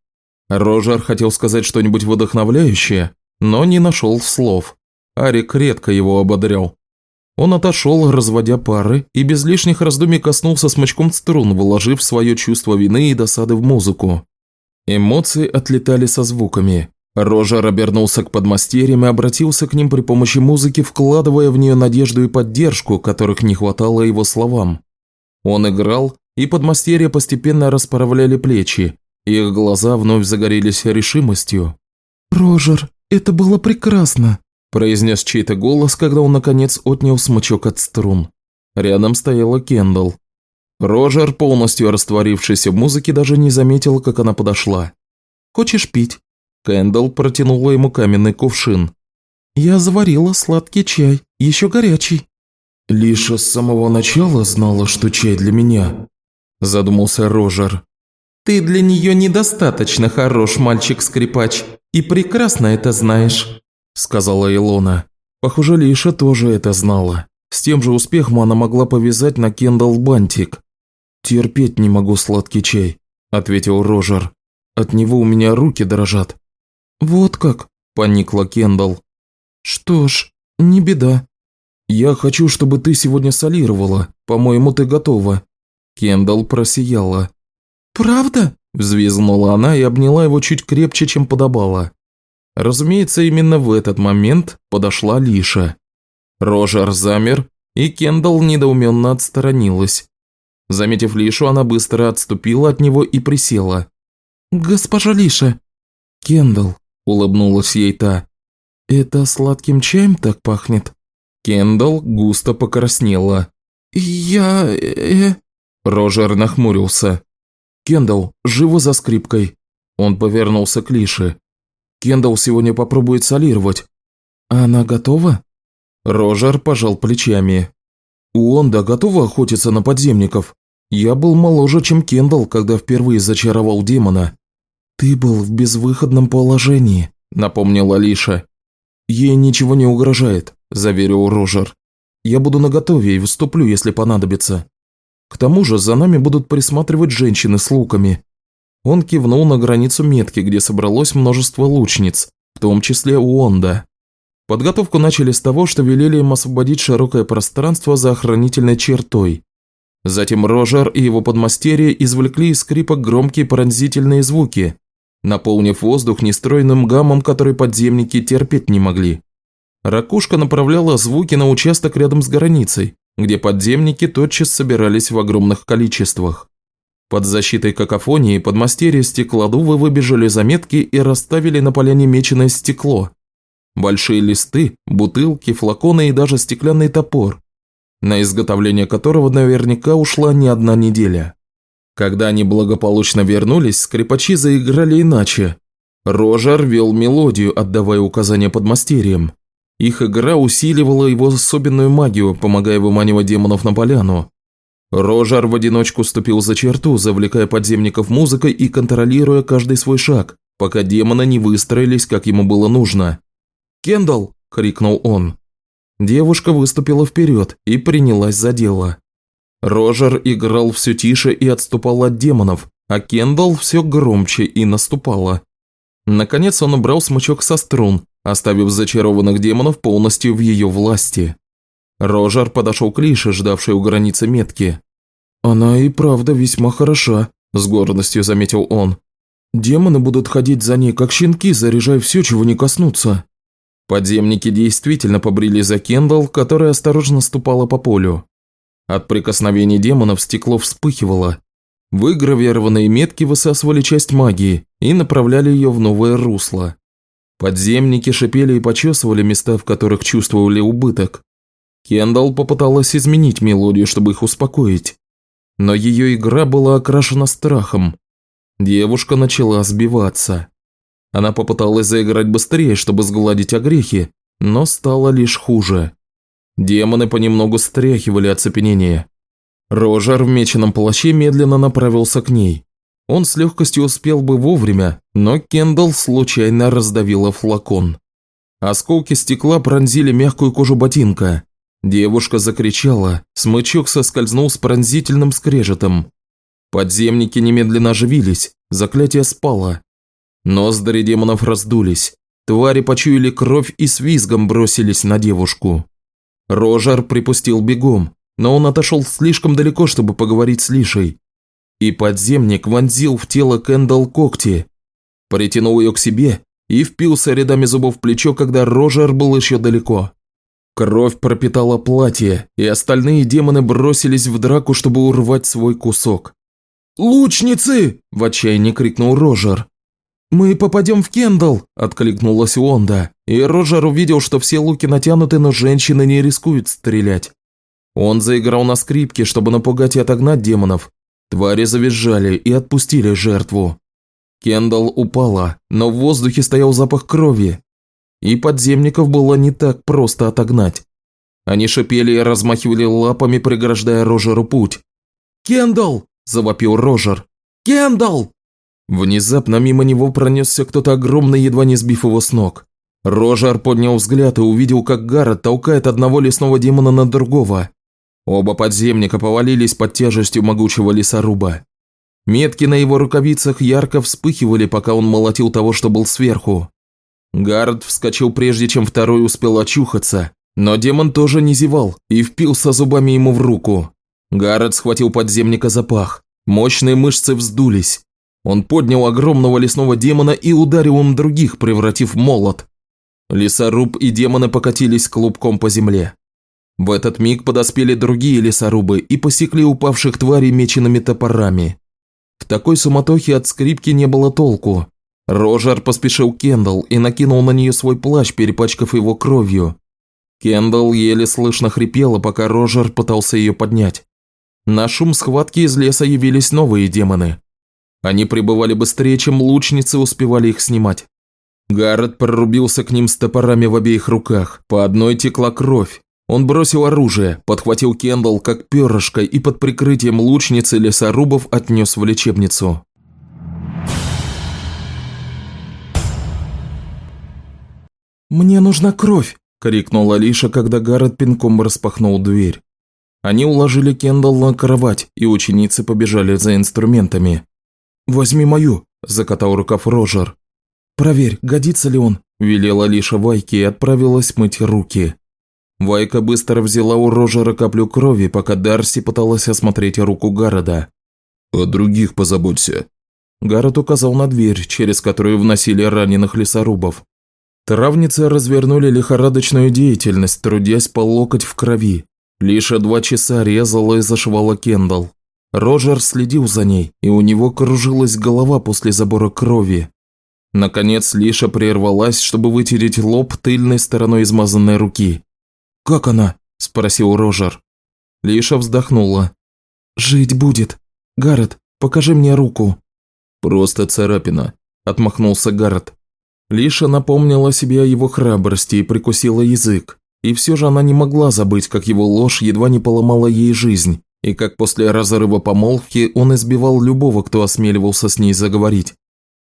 Рожер хотел сказать что-нибудь вдохновляющее, но не нашел слов. Арик редко его ободрял. Он отошел, разводя пары, и без лишних раздумий коснулся смычком струн, вложив свое чувство вины и досады в музыку. Эмоции отлетали со звуками. Рожер обернулся к подмастерьям и обратился к ним при помощи музыки, вкладывая в нее надежду и поддержку, которых не хватало его словам. Он играл, и подмастерья постепенно расправляли плечи, их глаза вновь загорелись решимостью. «Рожер, это было прекрасно», – произнес чей-то голос, когда он наконец отнял смычок от струн. Рядом стояла Кендалл. Рожер, полностью растворившийся в музыке, даже не заметил, как она подошла. «Хочешь пить?» Кендалл протянула ему каменный кувшин. «Я заварила сладкий чай, еще горячий». «Лиша с самого начала знала, что чай для меня», – задумался Рожер. Ты для нее недостаточно хорош, мальчик-скрипач, и прекрасно это знаешь», – сказала Илона. Похоже, Лиша тоже это знала. С тем же успехом она могла повязать на Кендалл бантик. «Терпеть не могу сладкий чай», – ответил Рожер. «От него у меня руки дрожат». «Вот как?» – поникла Кендалл. «Что ж, не беда». «Я хочу, чтобы ты сегодня солировала. По-моему, ты готова». Кендалл просияла. «Правда?» – взвизгнула она и обняла его чуть крепче, чем подобало. Разумеется, именно в этот момент подошла Лиша. Рожер замер, и Кендалл недоуменно отсторонилась. Заметив Лишу, она быстро отступила от него и присела. «Госпожа Лиша!» «Кендалл», – улыбнулась ей та. «Это сладким чаем так пахнет?» Кендалл густо покраснела. «Я... э...» Рожер нахмурился. «Кендалл, живо за скрипкой!» Он повернулся к Лише. «Кендалл сегодня попробует солировать». «Она готова?» Рожер пожал плечами. «Уонда готова охотиться на подземников? Я был моложе, чем Кендалл, когда впервые зачаровал демона». «Ты был в безвыходном положении», – напомнила Лиша. «Ей ничего не угрожает», – заверил Рожер. «Я буду наготове и выступлю, если понадобится». К тому же за нами будут присматривать женщины с луками. Он кивнул на границу метки, где собралось множество лучниц, в том числе Уонда. Подготовку начали с того, что велели им освободить широкое пространство за охранительной чертой. Затем Рожер и его подмастерье извлекли из скрипок громкие пронзительные звуки, наполнив воздух нестройным гаммом, который подземники терпеть не могли. Ракушка направляла звуки на участок рядом с границей, где подземники тотчас собирались в огромных количествах. Под защитой какофонии подмастерья стеклодувы выбежали заметки и расставили на поляне меченое стекло. Большие листы, бутылки, флаконы и даже стеклянный топор, на изготовление которого наверняка ушла не одна неделя. Когда они благополучно вернулись, скрипачи заиграли иначе. Рожер вел мелодию, отдавая указания подмастерьям. Их игра усиливала его особенную магию, помогая выманивать демонов на поляну. Рожер в одиночку ступил за черту, завлекая подземников музыкой и контролируя каждый свой шаг, пока демоны не выстроились, как ему было нужно. «Кендалл!» – крикнул он. Девушка выступила вперед и принялась за дело. Рожер играл все тише и отступал от демонов, а Кендалл все громче и наступала. Наконец он убрал смычок со струн, оставив зачарованных демонов полностью в ее власти. Рожар подошел к Лише, ждавшей у границы метки. «Она и правда весьма хороша», – с гордостью заметил он. «Демоны будут ходить за ней, как щенки, заряжая все, чего не коснутся». Подземники действительно побрили за Кендалл, которая осторожно ступала по полю. От прикосновений демонов стекло вспыхивало. Выгравированные метки высасывали часть магии и направляли ее в новое русло. Подземники шипели и почесывали места, в которых чувствовали убыток. Кендалл попыталась изменить мелодию, чтобы их успокоить. Но ее игра была окрашена страхом. Девушка начала сбиваться. Она попыталась заиграть быстрее, чтобы сгладить огрехи, но стало лишь хуже. Демоны понемногу стряхивали оцепенение. Рожар в меченом плаще медленно направился к ней. Он с легкостью успел бы вовремя, но Кендалл случайно раздавила флакон. Осколки стекла пронзили мягкую кожу ботинка. Девушка закричала, смычок соскользнул с пронзительным скрежетом. Подземники немедленно оживились, заклятие спало. Ноздри демонов раздулись, твари почуяли кровь и с визгом бросились на девушку. Рожар припустил бегом, но он отошел слишком далеко, чтобы поговорить с Лишей. И подземник вонзил в тело Кэндалл когти, притянул ее к себе и впился рядами зубов в плечо, когда Рожар был еще далеко. Кровь пропитала платье, и остальные демоны бросились в драку, чтобы урвать свой кусок. «Лучницы!» – в отчаянии крикнул Рожер. «Мы попадем в Кендалл!» – откликнулась Уонда, и Рожер увидел, что все луки натянуты, но женщины не рискуют стрелять. Он заиграл на скрипке, чтобы напугать и отогнать демонов. Твари завизжали и отпустили жертву. Кендалл упала, но в воздухе стоял запах крови, и подземников было не так просто отогнать. Они шипели и размахивали лапами, преграждая Рожеру путь. «Кендалл!» – завопил Рожер. «Кендалл!» Внезапно мимо него пронесся кто-то огромный, едва не сбив его с ног. Рожер поднял взгляд и увидел, как Гаррет толкает одного лесного демона на другого. Оба подземника повалились под тяжестью могучего лесоруба. Метки на его рукавицах ярко вспыхивали, пока он молотил того, что был сверху. Гард вскочил прежде, чем второй успел очухаться, но демон тоже не зевал и впился зубами ему в руку. Гаррет схватил подземника за пах. Мощные мышцы вздулись. Он поднял огромного лесного демона и ударил им других, превратив молот. Лесоруб и демоны покатились клубком по земле. В этот миг подоспели другие лесорубы и посекли упавших тварей меченными топорами. В такой суматохе от скрипки не было толку, Рожер поспешил Кендалл и накинул на нее свой плащ, перепачкав его кровью. Кендалл еле слышно хрипела, пока Рожер пытался ее поднять. На шум схватки из леса явились новые демоны. Они пребывали быстрее, чем лучницы успевали их снимать. Гаррет прорубился к ним с топорами в обеих руках, по одной текла кровь. Он бросил оружие, подхватил Кендалл как перышко и под прикрытием лучницы лесорубов отнес в лечебницу. «Мне нужна кровь!» – крикнула Лиша, когда Гаррет пинком распахнул дверь. Они уложили Кендалл на кровать, и ученицы побежали за инструментами. «Возьми мою!» – закатал рукав Рожер. «Проверь, годится ли он?» – велела Лиша Вайке и отправилась мыть руки. Вайка быстро взяла у Рожера каплю крови, пока Дарси пыталась осмотреть руку Гарода. «О других позаботься». Гаррет указал на дверь, через которую вносили раненых лесорубов. Травницы развернули лихорадочную деятельность, трудясь по локоть в крови. Лишь два часа резала и зашивала Кендалл. Роджер следил за ней, и у него кружилась голова после забора крови. Наконец Лиша прервалась, чтобы вытереть лоб тыльной стороной измазанной руки. «Как она?» – спросил Рожер. Лиша вздохнула. «Жить будет. Гаррет, Покажи мне руку». «Просто царапина», – отмахнулся Гаррет. Лиша напомнила себе о его храбрости и прикусила язык. И все же она не могла забыть, как его ложь едва не поломала ей жизнь, и как после разрыва помолвки он избивал любого, кто осмеливался с ней заговорить.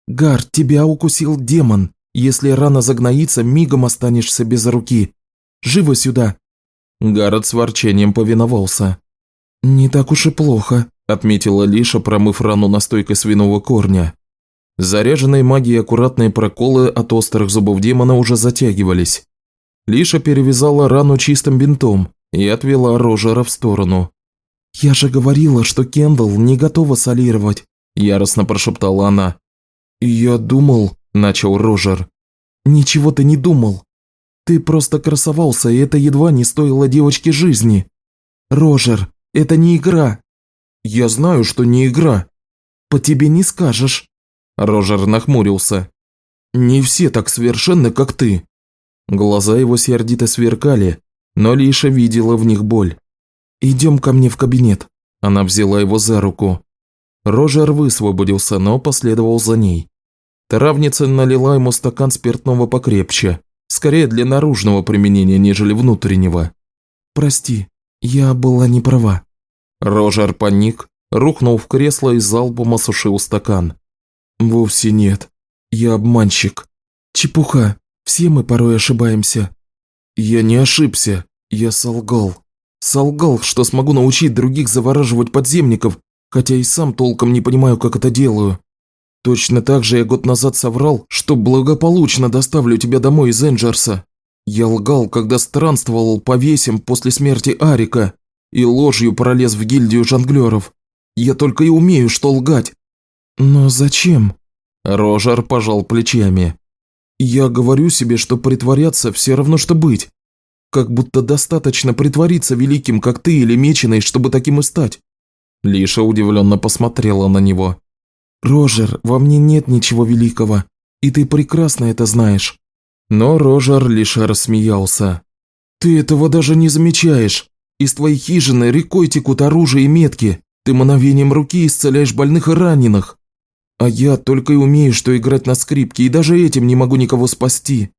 «Гар, тебя укусил демон. Если рана загноится, мигом останешься без руки. Живо сюда!» Гаррет с ворчением повиновался. «Не так уж и плохо», – отметила Лиша, промыв рану настойкой свиного корня. Заряженные магией аккуратные проколы от острых зубов демона уже затягивались. Лиша перевязала рану чистым бинтом и отвела Рожера в сторону. «Я же говорила, что Кендалл не готова солировать», – яростно прошептала она. «Я думал», – начал Рожер. «Ничего ты не думал. Ты просто красовался, и это едва не стоило девочке жизни. Рожер, это не игра». «Я знаю, что не игра». «По тебе не скажешь». Рожер нахмурился. «Не все так совершенны, как ты». Глаза его сердито сверкали, но Лиша видела в них боль. «Идем ко мне в кабинет». Она взяла его за руку. Рожер высвободился, но последовал за ней. Травница налила ему стакан спиртного покрепче, скорее для наружного применения, нежели внутреннего. «Прости, я была не права». Рожер паник, рухнул в кресло и залпом осушил стакан. «Вовсе нет. Я обманщик. Чепуха. Все мы порой ошибаемся». «Я не ошибся. Я солгал. Солгал, что смогу научить других завораживать подземников, хотя и сам толком не понимаю, как это делаю. Точно так же я год назад соврал, что благополучно доставлю тебя домой из Энджерса. Я лгал, когда странствовал по весям после смерти Арика и ложью пролез в гильдию жонглеров. Я только и умею, что лгать. «Но зачем?» Рожер пожал плечами. «Я говорю себе, что притворяться все равно, что быть. Как будто достаточно притвориться великим, как ты или меченый, чтобы таким и стать». Лиша удивленно посмотрела на него. «Рожер, во мне нет ничего великого, и ты прекрасно это знаешь». Но Рожер лишь рассмеялся. «Ты этого даже не замечаешь. Из твоей хижины рекой текут оружие и метки. Ты мановением руки исцеляешь больных и раненых. А я только и умею, что играть на скрипке, и даже этим не могу никого спасти.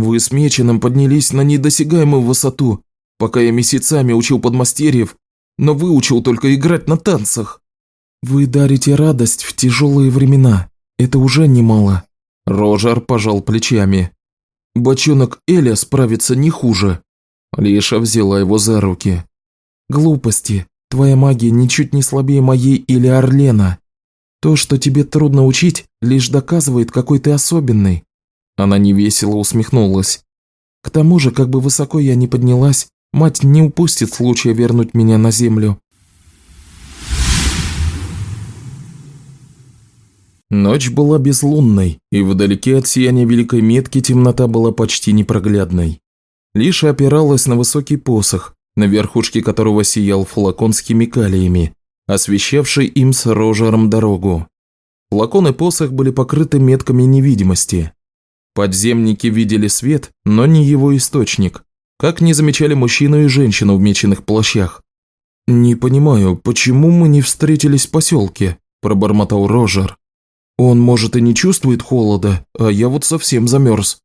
Вы с Меченым поднялись на недосягаемую высоту, пока я месяцами учил подмастерьев, но выучил только играть на танцах. Вы дарите радость в тяжелые времена, это уже немало. Рожер пожал плечами. Бочонок Эля справится не хуже. Лиша взяла его за руки. Глупости, твоя магия ничуть не слабее моей или Орлена. То, что тебе трудно учить, лишь доказывает, какой ты особенный». Она невесело усмехнулась. «К тому же, как бы высоко я ни поднялась, мать не упустит случая вернуть меня на землю». Ночь была безлунной, и вдалеке от сияния великой метки темнота была почти непроглядной. Лишь опиралась на высокий посох, на верхушке которого сиял флакон с химикалиями, освещавший им с Рожером дорогу. Флакон и посох были покрыты метками невидимости. Подземники видели свет, но не его источник, как не замечали мужчину и женщину в меченых плащах. «Не понимаю, почему мы не встретились в поселке?» – пробормотал Рожер. «Он, может, и не чувствует холода, а я вот совсем замерз».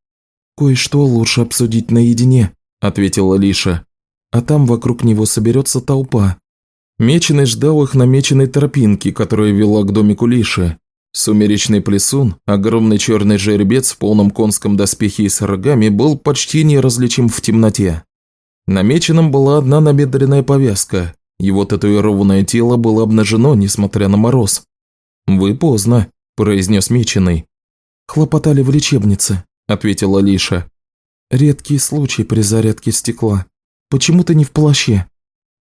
«Кое-что лучше обсудить наедине», – ответила Лиша. «А там вокруг него соберется толпа, Меченый ждал их на меченой тропинке, которая вела к домику Лиши. Сумеречный плесун, огромный черный жеребец в полном конском доспехе и с рогами, был почти неразличим в темноте. На меченом была одна набедренная повязка. Его татуированное тело было обнажено, несмотря на мороз. «Вы поздно», – произнес меченый. «Хлопотали в лечебнице», – ответила Лиша. «Редкий случай при зарядке стекла. Почему ты не в плаще?»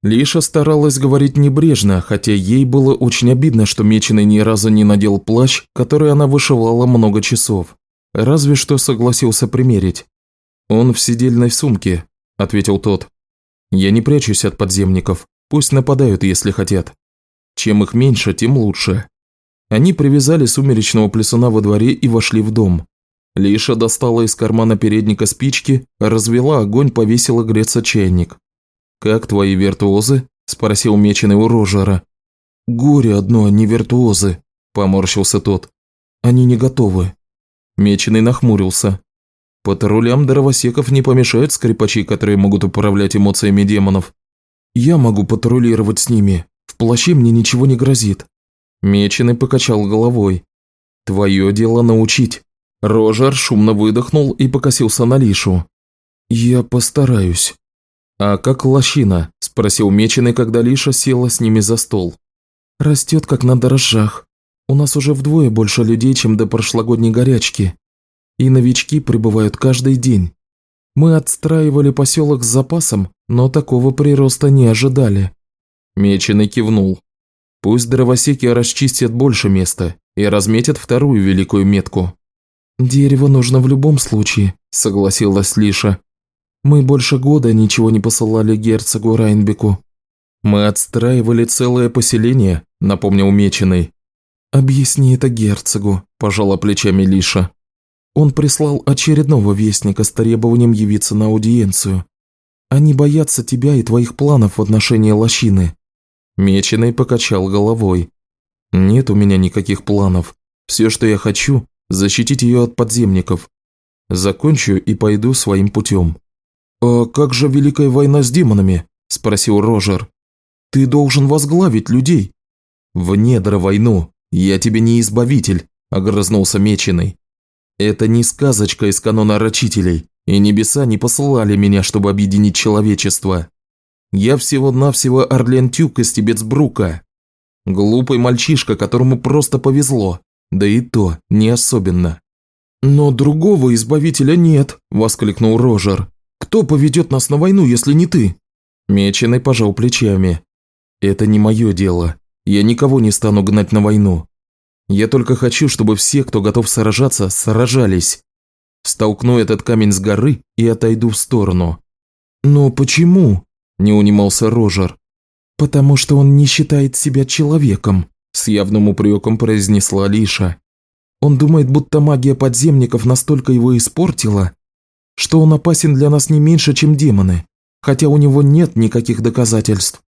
Лиша старалась говорить небрежно, хотя ей было очень обидно, что Меченый ни разу не надел плащ, который она вышивала много часов. Разве что согласился примерить. «Он в сидельной сумке», – ответил тот. «Я не прячусь от подземников. Пусть нападают, если хотят. Чем их меньше, тем лучше». Они привязали сумеречного плесуна во дворе и вошли в дом. Лиша достала из кармана передника спички, развела огонь, повесила греться чайник. «Как твои виртуозы?» – спросил меченый у Рожера. «Горе одно, а не виртуозы», – поморщился тот. «Они не готовы». Меченый нахмурился. Патрулям дровосеков не помешают скрипачи, которые могут управлять эмоциями демонов. Я могу патрулировать с ними. В плаще мне ничего не грозит. Меченый покачал головой. Твое дело научить. Рожер шумно выдохнул и покосился на Лишу. Я постараюсь. А как лощина? Спросил Меченый, когда Лиша села с ними за стол. Растет как на дрожжах. У нас уже вдвое больше людей, чем до прошлогодней горячки и новички прибывают каждый день. Мы отстраивали поселок с запасом, но такого прироста не ожидали». Меченый кивнул. «Пусть дровосеки расчистят больше места и разметят вторую великую метку». «Дерево нужно в любом случае», – согласилась Лиша. «Мы больше года ничего не посылали герцогу Райнбеку». «Мы отстраивали целое поселение», – напомнил Меченый. «Объясни это герцогу», – пожала плечами Лиша. Он прислал очередного вестника с требованием явиться на аудиенцию. Они боятся тебя и твоих планов в отношении лощины». Меченый покачал головой. «Нет у меня никаких планов. Все, что я хочу, защитить ее от подземников. Закончу и пойду своим путем». «А как же Великая война с демонами?» – спросил Рожер. «Ты должен возглавить людей». «В недра войну. Я тебе не избавитель», – огрызнулся Меченый. Это не сказочка из канона рачителей, и небеса не посылали меня, чтобы объединить человечество. Я всего-навсего Орлен Тюк из Тибетсбрука. Глупый мальчишка, которому просто повезло, да и то не особенно. «Но другого избавителя нет», – воскликнул Рожер. «Кто поведет нас на войну, если не ты?» Меченый пожал плечами. «Это не мое дело. Я никого не стану гнать на войну. Я только хочу, чтобы все, кто готов сражаться, сражались. Столкну этот камень с горы и отойду в сторону». «Но почему?» – не унимался Рожер. «Потому что он не считает себя человеком», – с явным упреком произнесла Лиша. «Он думает, будто магия подземников настолько его испортила, что он опасен для нас не меньше, чем демоны, хотя у него нет никаких доказательств».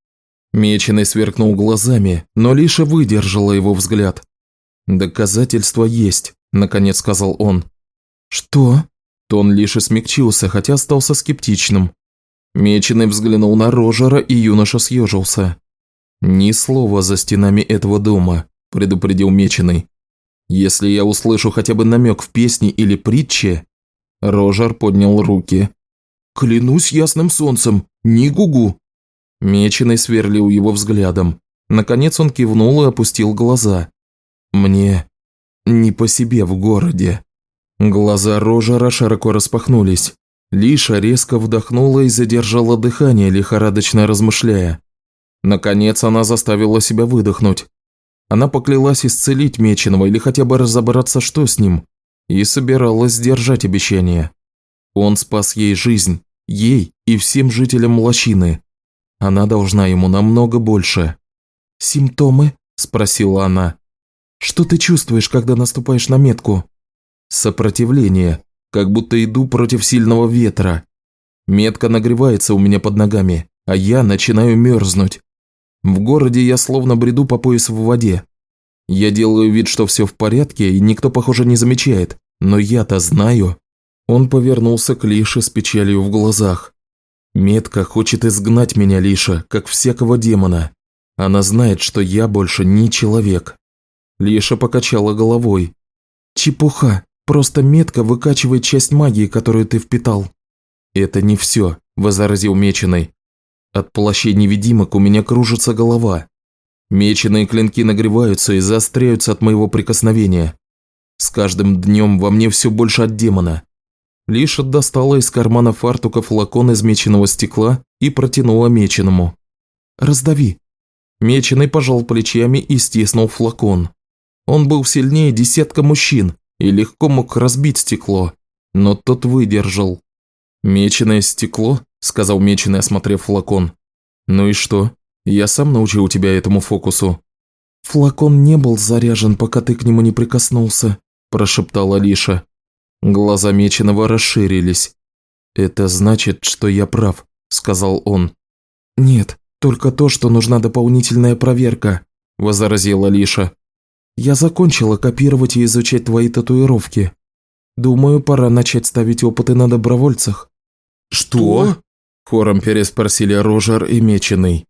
Меченый сверкнул глазами, но Лиша выдержала его взгляд. «Доказательства есть», – наконец сказал он. «Что?» Тон лишь и смягчился, хотя остался скептичным. Меченый взглянул на Рожера, и юноша съежился. «Ни слова за стенами этого дома», – предупредил Меченый. «Если я услышу хотя бы намек в песне или притче...» Рожер поднял руки. «Клянусь ясным солнцем, ни гугу!» Меченый сверлил его взглядом. Наконец он кивнул и опустил глаза. Мне не по себе в городе. Глаза Рожера широко распахнулись. Лиша резко вдохнула и задержала дыхание, лихорадочно размышляя. Наконец она заставила себя выдохнуть. Она поклялась исцелить Меченого или хотя бы разобраться, что с ним, и собиралась сдержать обещание. Он спас ей жизнь, ей и всем жителям лощины. Она должна ему намного больше. «Симптомы?» – спросила она. Что ты чувствуешь, когда наступаешь на метку? Сопротивление, как будто иду против сильного ветра. Метка нагревается у меня под ногами, а я начинаю мерзнуть. В городе я словно бреду по пояс в воде. Я делаю вид, что все в порядке, и никто, похоже, не замечает, но я-то знаю. Он повернулся к Лише с печалью в глазах. Метка хочет изгнать меня, Лиша, как всякого демона. Она знает, что я больше не человек. Лиша покачала головой. «Чепуха. Просто метка выкачивает часть магии, которую ты впитал». «Это не все», – возразил Меченый. «От плащей невидимок у меня кружится голова. Меченые клинки нагреваются и заостряются от моего прикосновения. С каждым днем во мне все больше от демона». Лиша достала из кармана фартука флакон из меченого стекла и протянула Меченому. «Раздави». Меченый пожал плечами и стиснул флакон. Он был сильнее десятка мужчин и легко мог разбить стекло, но тот выдержал. «Меченое стекло?» – сказал Меченый, осмотрев флакон. «Ну и что? Я сам научил тебя этому фокусу». «Флакон не был заряжен, пока ты к нему не прикоснулся», – прошептала Лиша. Глаза Меченого расширились. «Это значит, что я прав», – сказал он. «Нет, только то, что нужна дополнительная проверка. – возразила Лиша. «Я закончила копировать и изучать твои татуировки. Думаю, пора начать ставить опыты на добровольцах». «Что?» – хором переспросили Рожер и Меченый.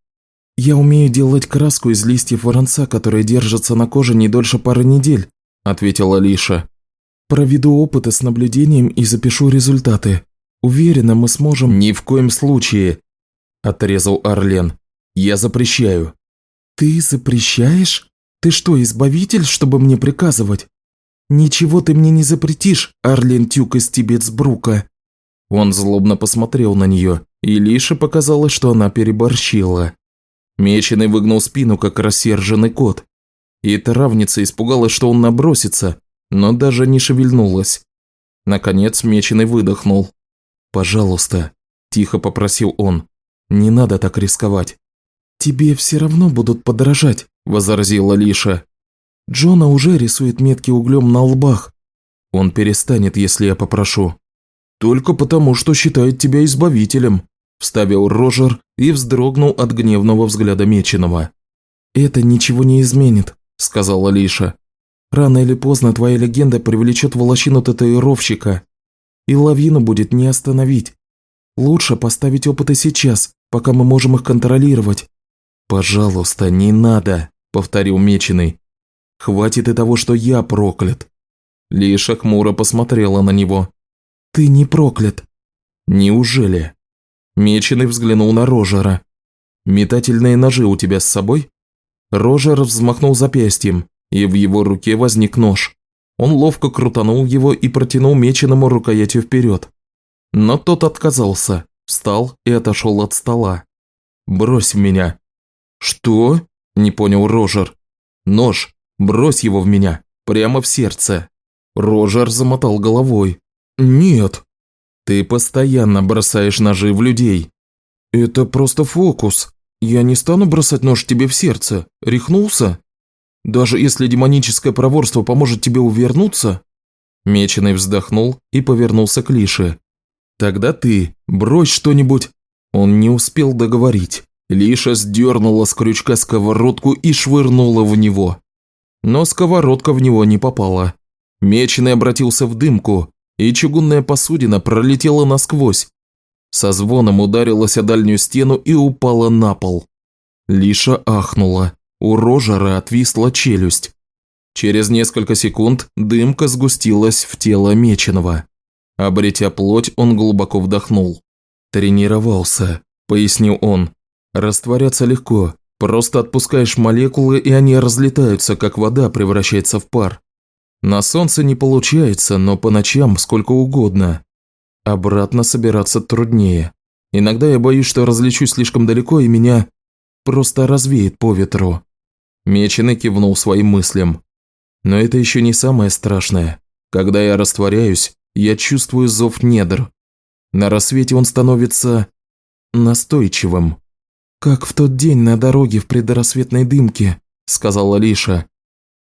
«Я умею делать краску из листьев воронца, которые держатся на коже не дольше пары недель», – ответила Лиша. «Проведу опыты с наблюдением и запишу результаты. Уверена, мы сможем...» «Ни в коем случае», – отрезал Орлен. «Я запрещаю». «Ты запрещаешь? Ты что, избавитель, чтобы мне приказывать? Ничего ты мне не запретишь, Орлен Тюк из Тибетсбрука». Он злобно посмотрел на нее, и Лише показалось, что она переборщила. Меченый выгнул спину, как рассерженный кот. И травница испугалась, что он набросится, но даже не шевельнулась. Наконец Меченый выдохнул. «Пожалуйста», – тихо попросил он, – «не надо так рисковать». «Тебе все равно будут подражать», – возразила Лиша. «Джона уже рисует метки углем на лбах». «Он перестанет, если я попрошу». «Только потому, что считает тебя избавителем», – вставил Рожер и вздрогнул от гневного взгляда Меченого. «Это ничего не изменит», – сказала Лиша. «Рано или поздно твоя легенда привлечет волочину татуировщика, и лавину будет не остановить. Лучше поставить опыты сейчас, пока мы можем их контролировать». «Пожалуйста, не надо», – повторил Меченый. «Хватит и того, что я проклят». Лиша хмуро посмотрела на него. «Ты не проклят». «Неужели?» Меченый взглянул на Рожера. «Метательные ножи у тебя с собой?» Рожер взмахнул запястьем, и в его руке возник нож. Он ловко крутанул его и протянул меченому рукоятью вперед. Но тот отказался, встал и отошел от стола. «Брось в меня». «Что?» – не понял Рожер. «Нож. Брось его в меня. Прямо в сердце». Рожер замотал головой. «Нет». Ты постоянно бросаешь ножи в людей. Это просто фокус. Я не стану бросать нож тебе в сердце. Рехнулся? Даже если демоническое проворство поможет тебе увернуться?» Меченый вздохнул и повернулся к Лише. «Тогда ты, брось что-нибудь». Он не успел договорить. Лиша сдернула с крючка сковородку и швырнула в него. Но сковородка в него не попала. Меченый обратился в дымку, и чугунная посудина пролетела насквозь. Со звоном ударилась о дальнюю стену и упала на пол. Лиша ахнула. У Рожера отвисла челюсть. Через несколько секунд дымка сгустилась в тело Меченого. Обретя плоть, он глубоко вдохнул. «Тренировался», – пояснил он. «Растворяться легко. Просто отпускаешь молекулы, и они разлетаются, как вода превращается в пар. На солнце не получается, но по ночам сколько угодно. Обратно собираться труднее. Иногда я боюсь, что разлечу слишком далеко и меня просто развеет по ветру. Меченый кивнул своим мыслям. Но это еще не самое страшное. Когда я растворяюсь, я чувствую зов недр. На рассвете он становится настойчивым. «Как в тот день на дороге в предрассветной дымке», – сказала Лиша.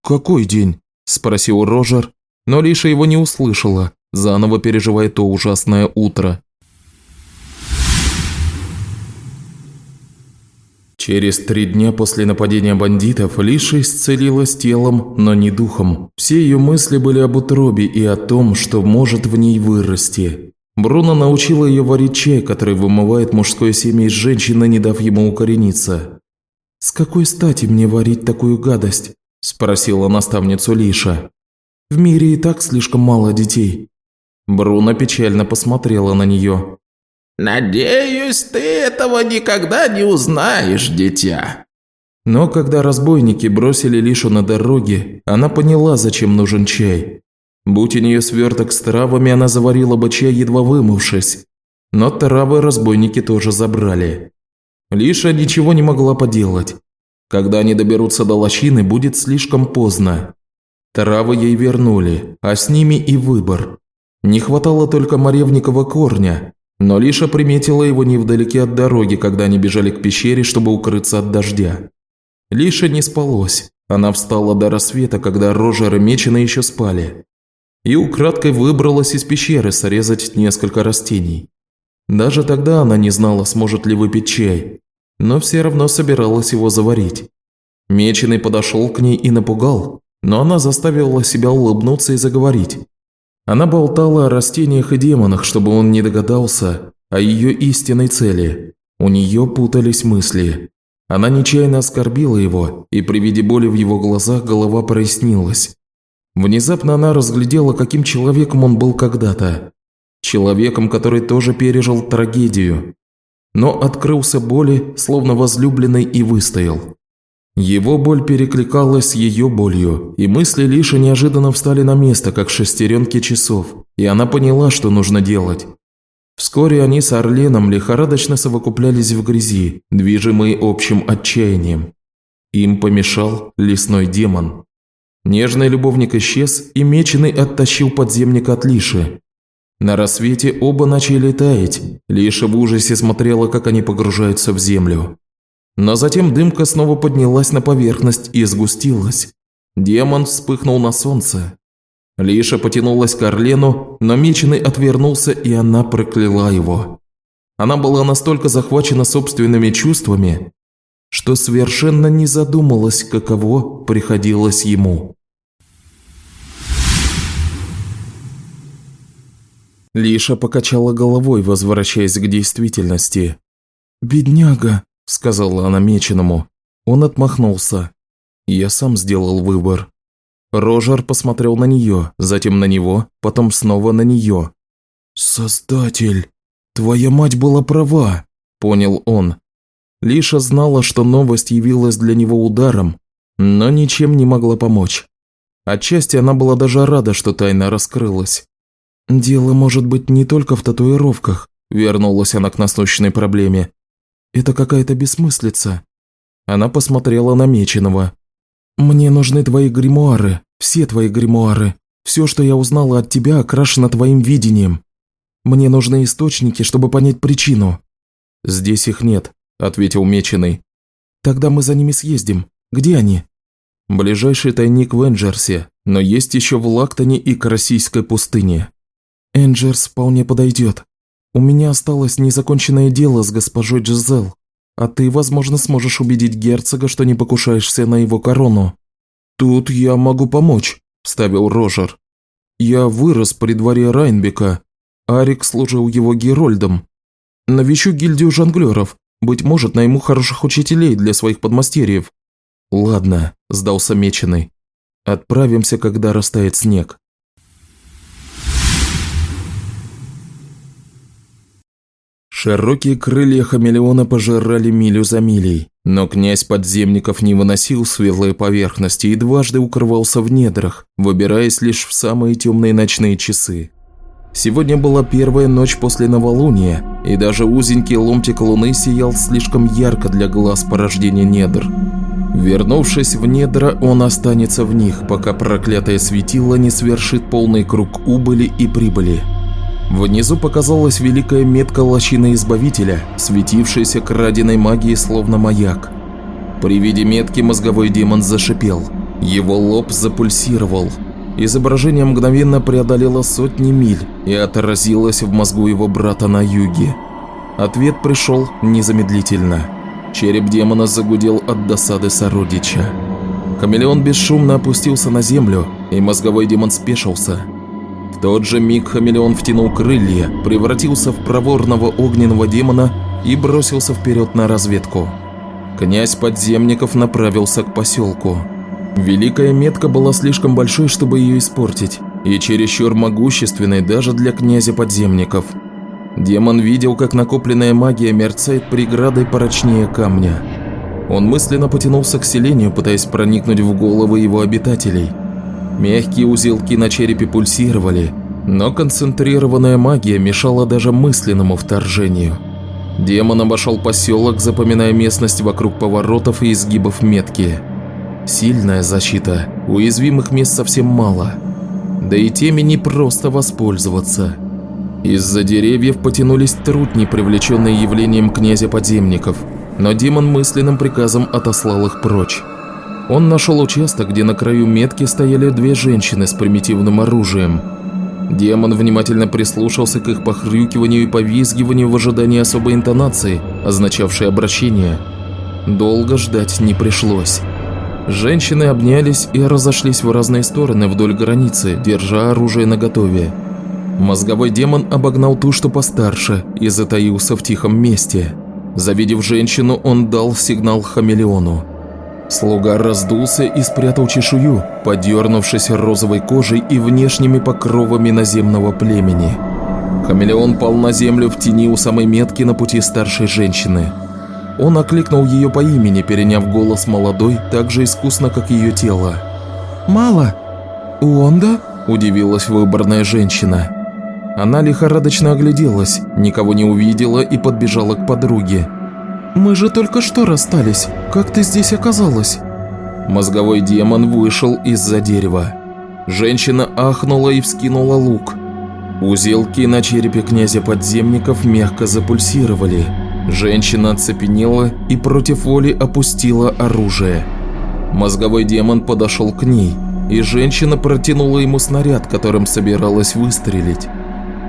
«Какой день?» – спросил Рожер, но Лиша его не услышала, заново переживая то ужасное утро. Через три дня после нападения бандитов Лиша исцелилась телом, но не духом. Все ее мысли были об утробе и о том, что может в ней вырасти. Бруно научила ее варить чай, который вымывает мужское семя из женщины, не дав ему укорениться. «С какой стати мне варить такую гадость?» – спросила наставницу Лиша. «В мире и так слишком мало детей». Бруно печально посмотрела на нее. «Надеюсь, ты этого никогда не узнаешь, дитя». Но когда разбойники бросили Лишу на дороге, она поняла, зачем нужен чай. Будь у нее сверток с травами, она заварила бы чай, едва вымывшись. Но травы разбойники тоже забрали. Лиша ничего не могла поделать. Когда они доберутся до лощины, будет слишком поздно. Травы ей вернули, а с ними и выбор. Не хватало только моревникового корня, но Лиша приметила его невдалеке от дороги, когда они бежали к пещере, чтобы укрыться от дождя. Лиша не спалось. Она встала до рассвета, когда Рожер и Мечина еще спали. И украдкой выбралась из пещеры срезать несколько растений. Даже тогда она не знала, сможет ли выпить чай, но все равно собиралась его заварить. Меченый подошел к ней и напугал, но она заставила себя улыбнуться и заговорить. Она болтала о растениях и демонах, чтобы он не догадался о ее истинной цели. У нее путались мысли. Она нечаянно оскорбила его, и при виде боли в его глазах голова прояснилась. Внезапно она разглядела, каким человеком он был когда-то. Человеком, который тоже пережил трагедию. Но открылся боли, словно возлюбленный, и выстоял. Его боль перекликалась с ее болью, и мысли Лиши неожиданно встали на место, как шестеренки часов, и она поняла, что нужно делать. Вскоре они с Орленом лихорадочно совокуплялись в грязи, движимые общим отчаянием. Им помешал лесной демон. Нежный любовник исчез, и Меченый оттащил подземника от Лиши. На рассвете оба начали таять, Лиша в ужасе смотрела, как они погружаются в землю. Но затем дымка снова поднялась на поверхность и сгустилась. Демон вспыхнул на солнце. Лиша потянулась к Орлену, но Меченый отвернулся, и она прокляла его. Она была настолько захвачена собственными чувствами, что совершенно не задумалась, каково приходилось ему. Лиша покачала головой, возвращаясь к действительности. «Бедняга», – сказала она меченому. Он отмахнулся. «Я сам сделал выбор». Рожер посмотрел на нее, затем на него, потом снова на нее. «Создатель, твоя мать была права», – понял он. Лиша знала, что новость явилась для него ударом, но ничем не могла помочь. Отчасти она была даже рада, что тайна раскрылась. «Дело может быть не только в татуировках», – вернулась она к насущной проблеме. Это какая-то бессмыслица». Она посмотрела на Меченого. «Мне нужны твои гримуары, все твои гримуары. Все, что я узнала от тебя, окрашено твоим видением. Мне нужны источники, чтобы понять причину». «Здесь их нет», – ответил Меченый. «Тогда мы за ними съездим. Где они?» «Ближайший тайник в Энджерсе, но есть еще в Лактоне и Карасийской пустыне». «Энджерс вполне подойдет. У меня осталось незаконченное дело с госпожой Джизел, а ты, возможно, сможешь убедить герцога, что не покушаешься на его корону». «Тут я могу помочь», – вставил Рожер. «Я вырос при дворе Райнбека. Арик служил его герольдом. Навещу гильдию жонглеров. Быть может, найму хороших учителей для своих подмастерьев». «Ладно», – сдался Меченый. «Отправимся, когда растает снег». Широкие крылья хамелеона пожирали милю за милей, но князь подземников не выносил светлые поверхности и дважды укрывался в недрах, выбираясь лишь в самые темные ночные часы. Сегодня была первая ночь после новолуния, и даже узенький ломтик луны сиял слишком ярко для глаз порождения недр. Вернувшись в недра, он останется в них, пока проклятое светило не свершит полный круг убыли и прибыли. Внизу показалась великая метка лощины Избавителя, светившаяся краденой магией словно маяк. При виде метки мозговой демон зашипел. Его лоб запульсировал. Изображение мгновенно преодолело сотни миль и отразилось в мозгу его брата на юге. Ответ пришел незамедлительно. Череп демона загудел от досады сородича. Хамелеон бесшумно опустился на землю, и мозговой демон спешился – тот же миг хамелеон втянул крылья, превратился в проворного огненного демона и бросился вперед на разведку. Князь подземников направился к поселку. Великая метка была слишком большой, чтобы ее испортить, и чересчур могущественной даже для князя подземников. Демон видел, как накопленная магия мерцает преградой порочнее камня. Он мысленно потянулся к селению, пытаясь проникнуть в головы его обитателей – Мягкие узелки на черепе пульсировали, но концентрированная магия мешала даже мысленному вторжению. Демон обошел поселок, запоминая местность вокруг поворотов и изгибов метки. Сильная защита, уязвимых мест совсем мало. Да и теми не просто воспользоваться. Из-за деревьев потянулись трутни, привлеченные явлением князя подземников, но демон мысленным приказом отослал их прочь. Он нашел участок, где на краю метки стояли две женщины с примитивным оружием. Демон внимательно прислушался к их похрюкиванию и повизгиванию в ожидании особой интонации, означавшей обращение. Долго ждать не пришлось. Женщины обнялись и разошлись в разные стороны вдоль границы, держа оружие наготове. Мозговой демон обогнал ту, что постарше, и затаился в тихом месте. Завидев женщину, он дал сигнал хамелеону. Слуга раздулся и спрятал чешую, подернувшись розовой кожей и внешними покровами наземного племени. Хамелеон пал на землю в тени у самой метки на пути старшей женщины. Он окликнул ее по имени, переняв голос молодой, так же искусно, как ее тело. «Мало?» «Уонда?» – удивилась выборная женщина. Она лихорадочно огляделась, никого не увидела и подбежала к подруге. «Мы же только что расстались. Как ты здесь оказалась?» Мозговой демон вышел из-за дерева. Женщина ахнула и вскинула лук. Узелки на черепе князя подземников мягко запульсировали. Женщина оцепенела и против воли опустила оружие. Мозговой демон подошел к ней, и женщина протянула ему снаряд, которым собиралась выстрелить.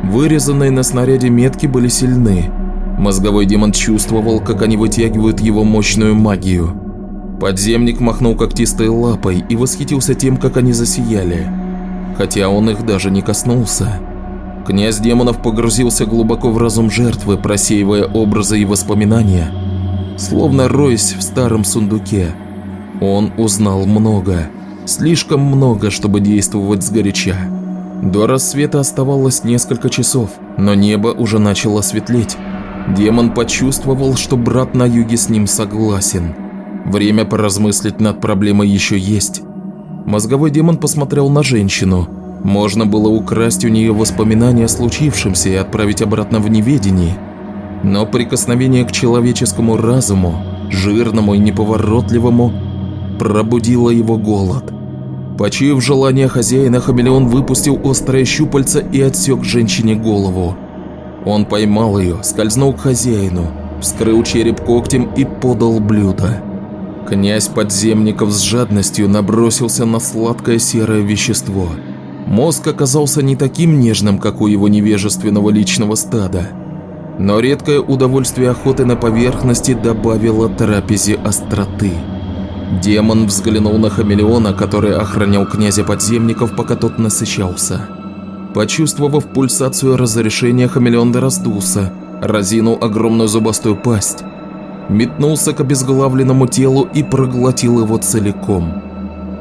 Вырезанные на снаряде метки были сильны. Мозговой демон чувствовал, как они вытягивают его мощную магию. Подземник махнул когтистой лапой и восхитился тем, как они засияли. Хотя он их даже не коснулся. Князь демонов погрузился глубоко в разум жертвы, просеивая образы и воспоминания, словно роясь в старом сундуке. Он узнал много, слишком много, чтобы действовать сгоряча. До рассвета оставалось несколько часов, но небо уже начало светлеть. Демон почувствовал, что брат на юге с ним согласен. Время поразмыслить над проблемой еще есть. Мозговой демон посмотрел на женщину. Можно было украсть у нее воспоминания о случившемся и отправить обратно в неведение. Но прикосновение к человеческому разуму, жирному и неповоротливому, пробудило его голод – Почуяв желание хозяина, хамелеон выпустил острое щупальце и отсек женщине голову. Он поймал ее, скользнул к хозяину, вскрыл череп когтем и подал блюдо. Князь подземников с жадностью набросился на сладкое серое вещество. Мозг оказался не таким нежным, как у его невежественного личного стада. Но редкое удовольствие охоты на поверхности добавило трапезе остроты. Демон взглянул на хамелеона, который охранял князя подземников, пока тот насыщался. Почувствовав пульсацию разрешения, хамелеон раздулся, разинул огромную зубастую пасть, метнулся к обезглавленному телу и проглотил его целиком.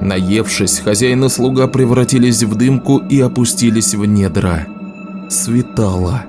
Наевшись, хозяин и слуга превратились в дымку и опустились в недра. Светало.